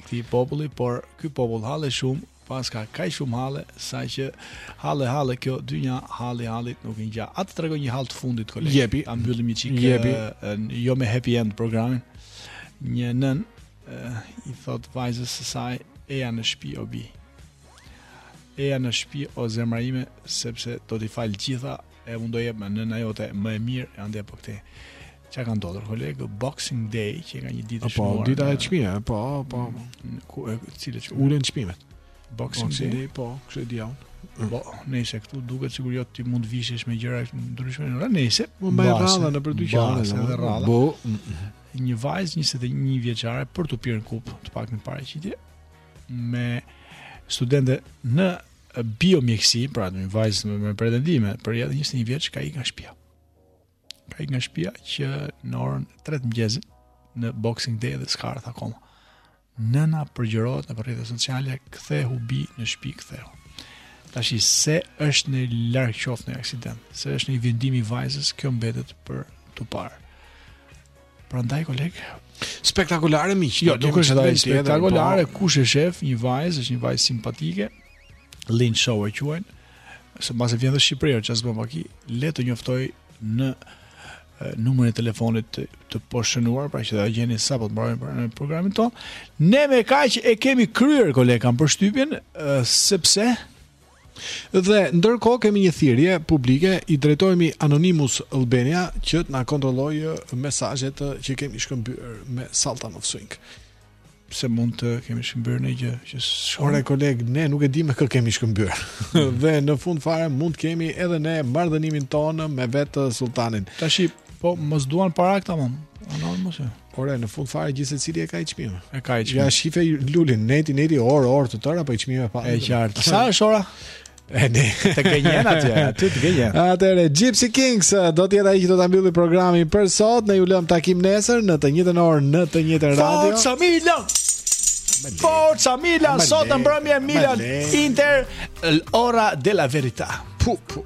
Këtij populli, por ky popull halle shumë, paska kaq shumë halle, saqë halle halle kjo dynja, halli hallit nuk i ngja. A të tregoj një hall të fundit koleg? Jepi, ta mbyllim një çik. Jepi, jo me happy end programin. Një nënë i thotë vajzës së saj, eja në shtëpi o bijë. Eja në shtëpi o zemra ime, sepse do t'i fal të gjitha, e unë do jem nëna jote më e mirë, andej po këtej. Çka ka ndodhur kolegë? Boxing Day, që është një ditë shumë. Po, dita e çmimeve, po, po. Mm, ku ulen çmimet? Ulen çmimet. Boxing, Boxing Day, po, kështu e di unë. Mm. Po, nëse këtu duket sikur jo ti mund të vishesh me gjëra ndryshme, ora nëse. Po mbajnë radhë nëpër dyqane, në edhe radha. Po, mm, mm. një vajzë 21 vjeçare për ta pirë në kupë, të paktën në paraqitje me studente në biomjekësi, pra një vajzë me pretendime, për jetë 21 vjeç ka ikë nga shtëpia. Ka ik nga shpia që në orën 3 të mëngjesit në Boxing Day dhe s'ka ardhë akoma. Nëna përgjërohet nëpër rrjete sociale, kthehu bijë në shpi, kthehu. Tashi, se është një larg qoftë një aksident, se është ndonjë vendim i vajzës, kjo mbetet për t'u parë. Prandaj koleg, spektakolare, hë. Jo, nuk është edhe spektakolare, po... kush e shef, një vajzë, është një vajzë simpatike. Lin Show e quajn. Se mbase vjen në Shqipëri, që a s'bën vaki, le të njoftojë në numrin e telefonit të, të poshtëshënuar, pra që do ta gjeni sapo të mbarojmë ne programin tonë. Ne me kaq e kemi kryer koleg kam përshtypjen, sepse Dhe ndërkohë kemi një thirrje publike, i drejtohemi Anonymous Albania që të na kontrollojë mesazhet që kemi shkëmbyer me Sultan of Swing. Se mund të kemi shkëmbyer ndonjë gjë shkarazi koleg, ne nuk e dimë ç' kemi shkëmbyer. Mm. dhe në fund fare mund të kemi edhe ne marrëdhënien tonë me vetë Sultanin. Tashi po mos duan para këta më. Anonymous. Ore, në fund fare gjithsecili e ka një çmim. E ka një çmim. Ja shife Lulin, neti neti orë orë të tëra po një çmim e ka. E qartë. Sa është ora? E ne të gënjen atje, aty të gënjen. Atëre Gypsy Kings eh, do të jetë ai që do ta mbyllë programin për sot. Ne ju lëm takim nesër në të njëjtën orë në të njëjtën radio. Forza Milan. Forza Milan sot në mbrëmje Milan Inter l'ora della verità. Pu pu.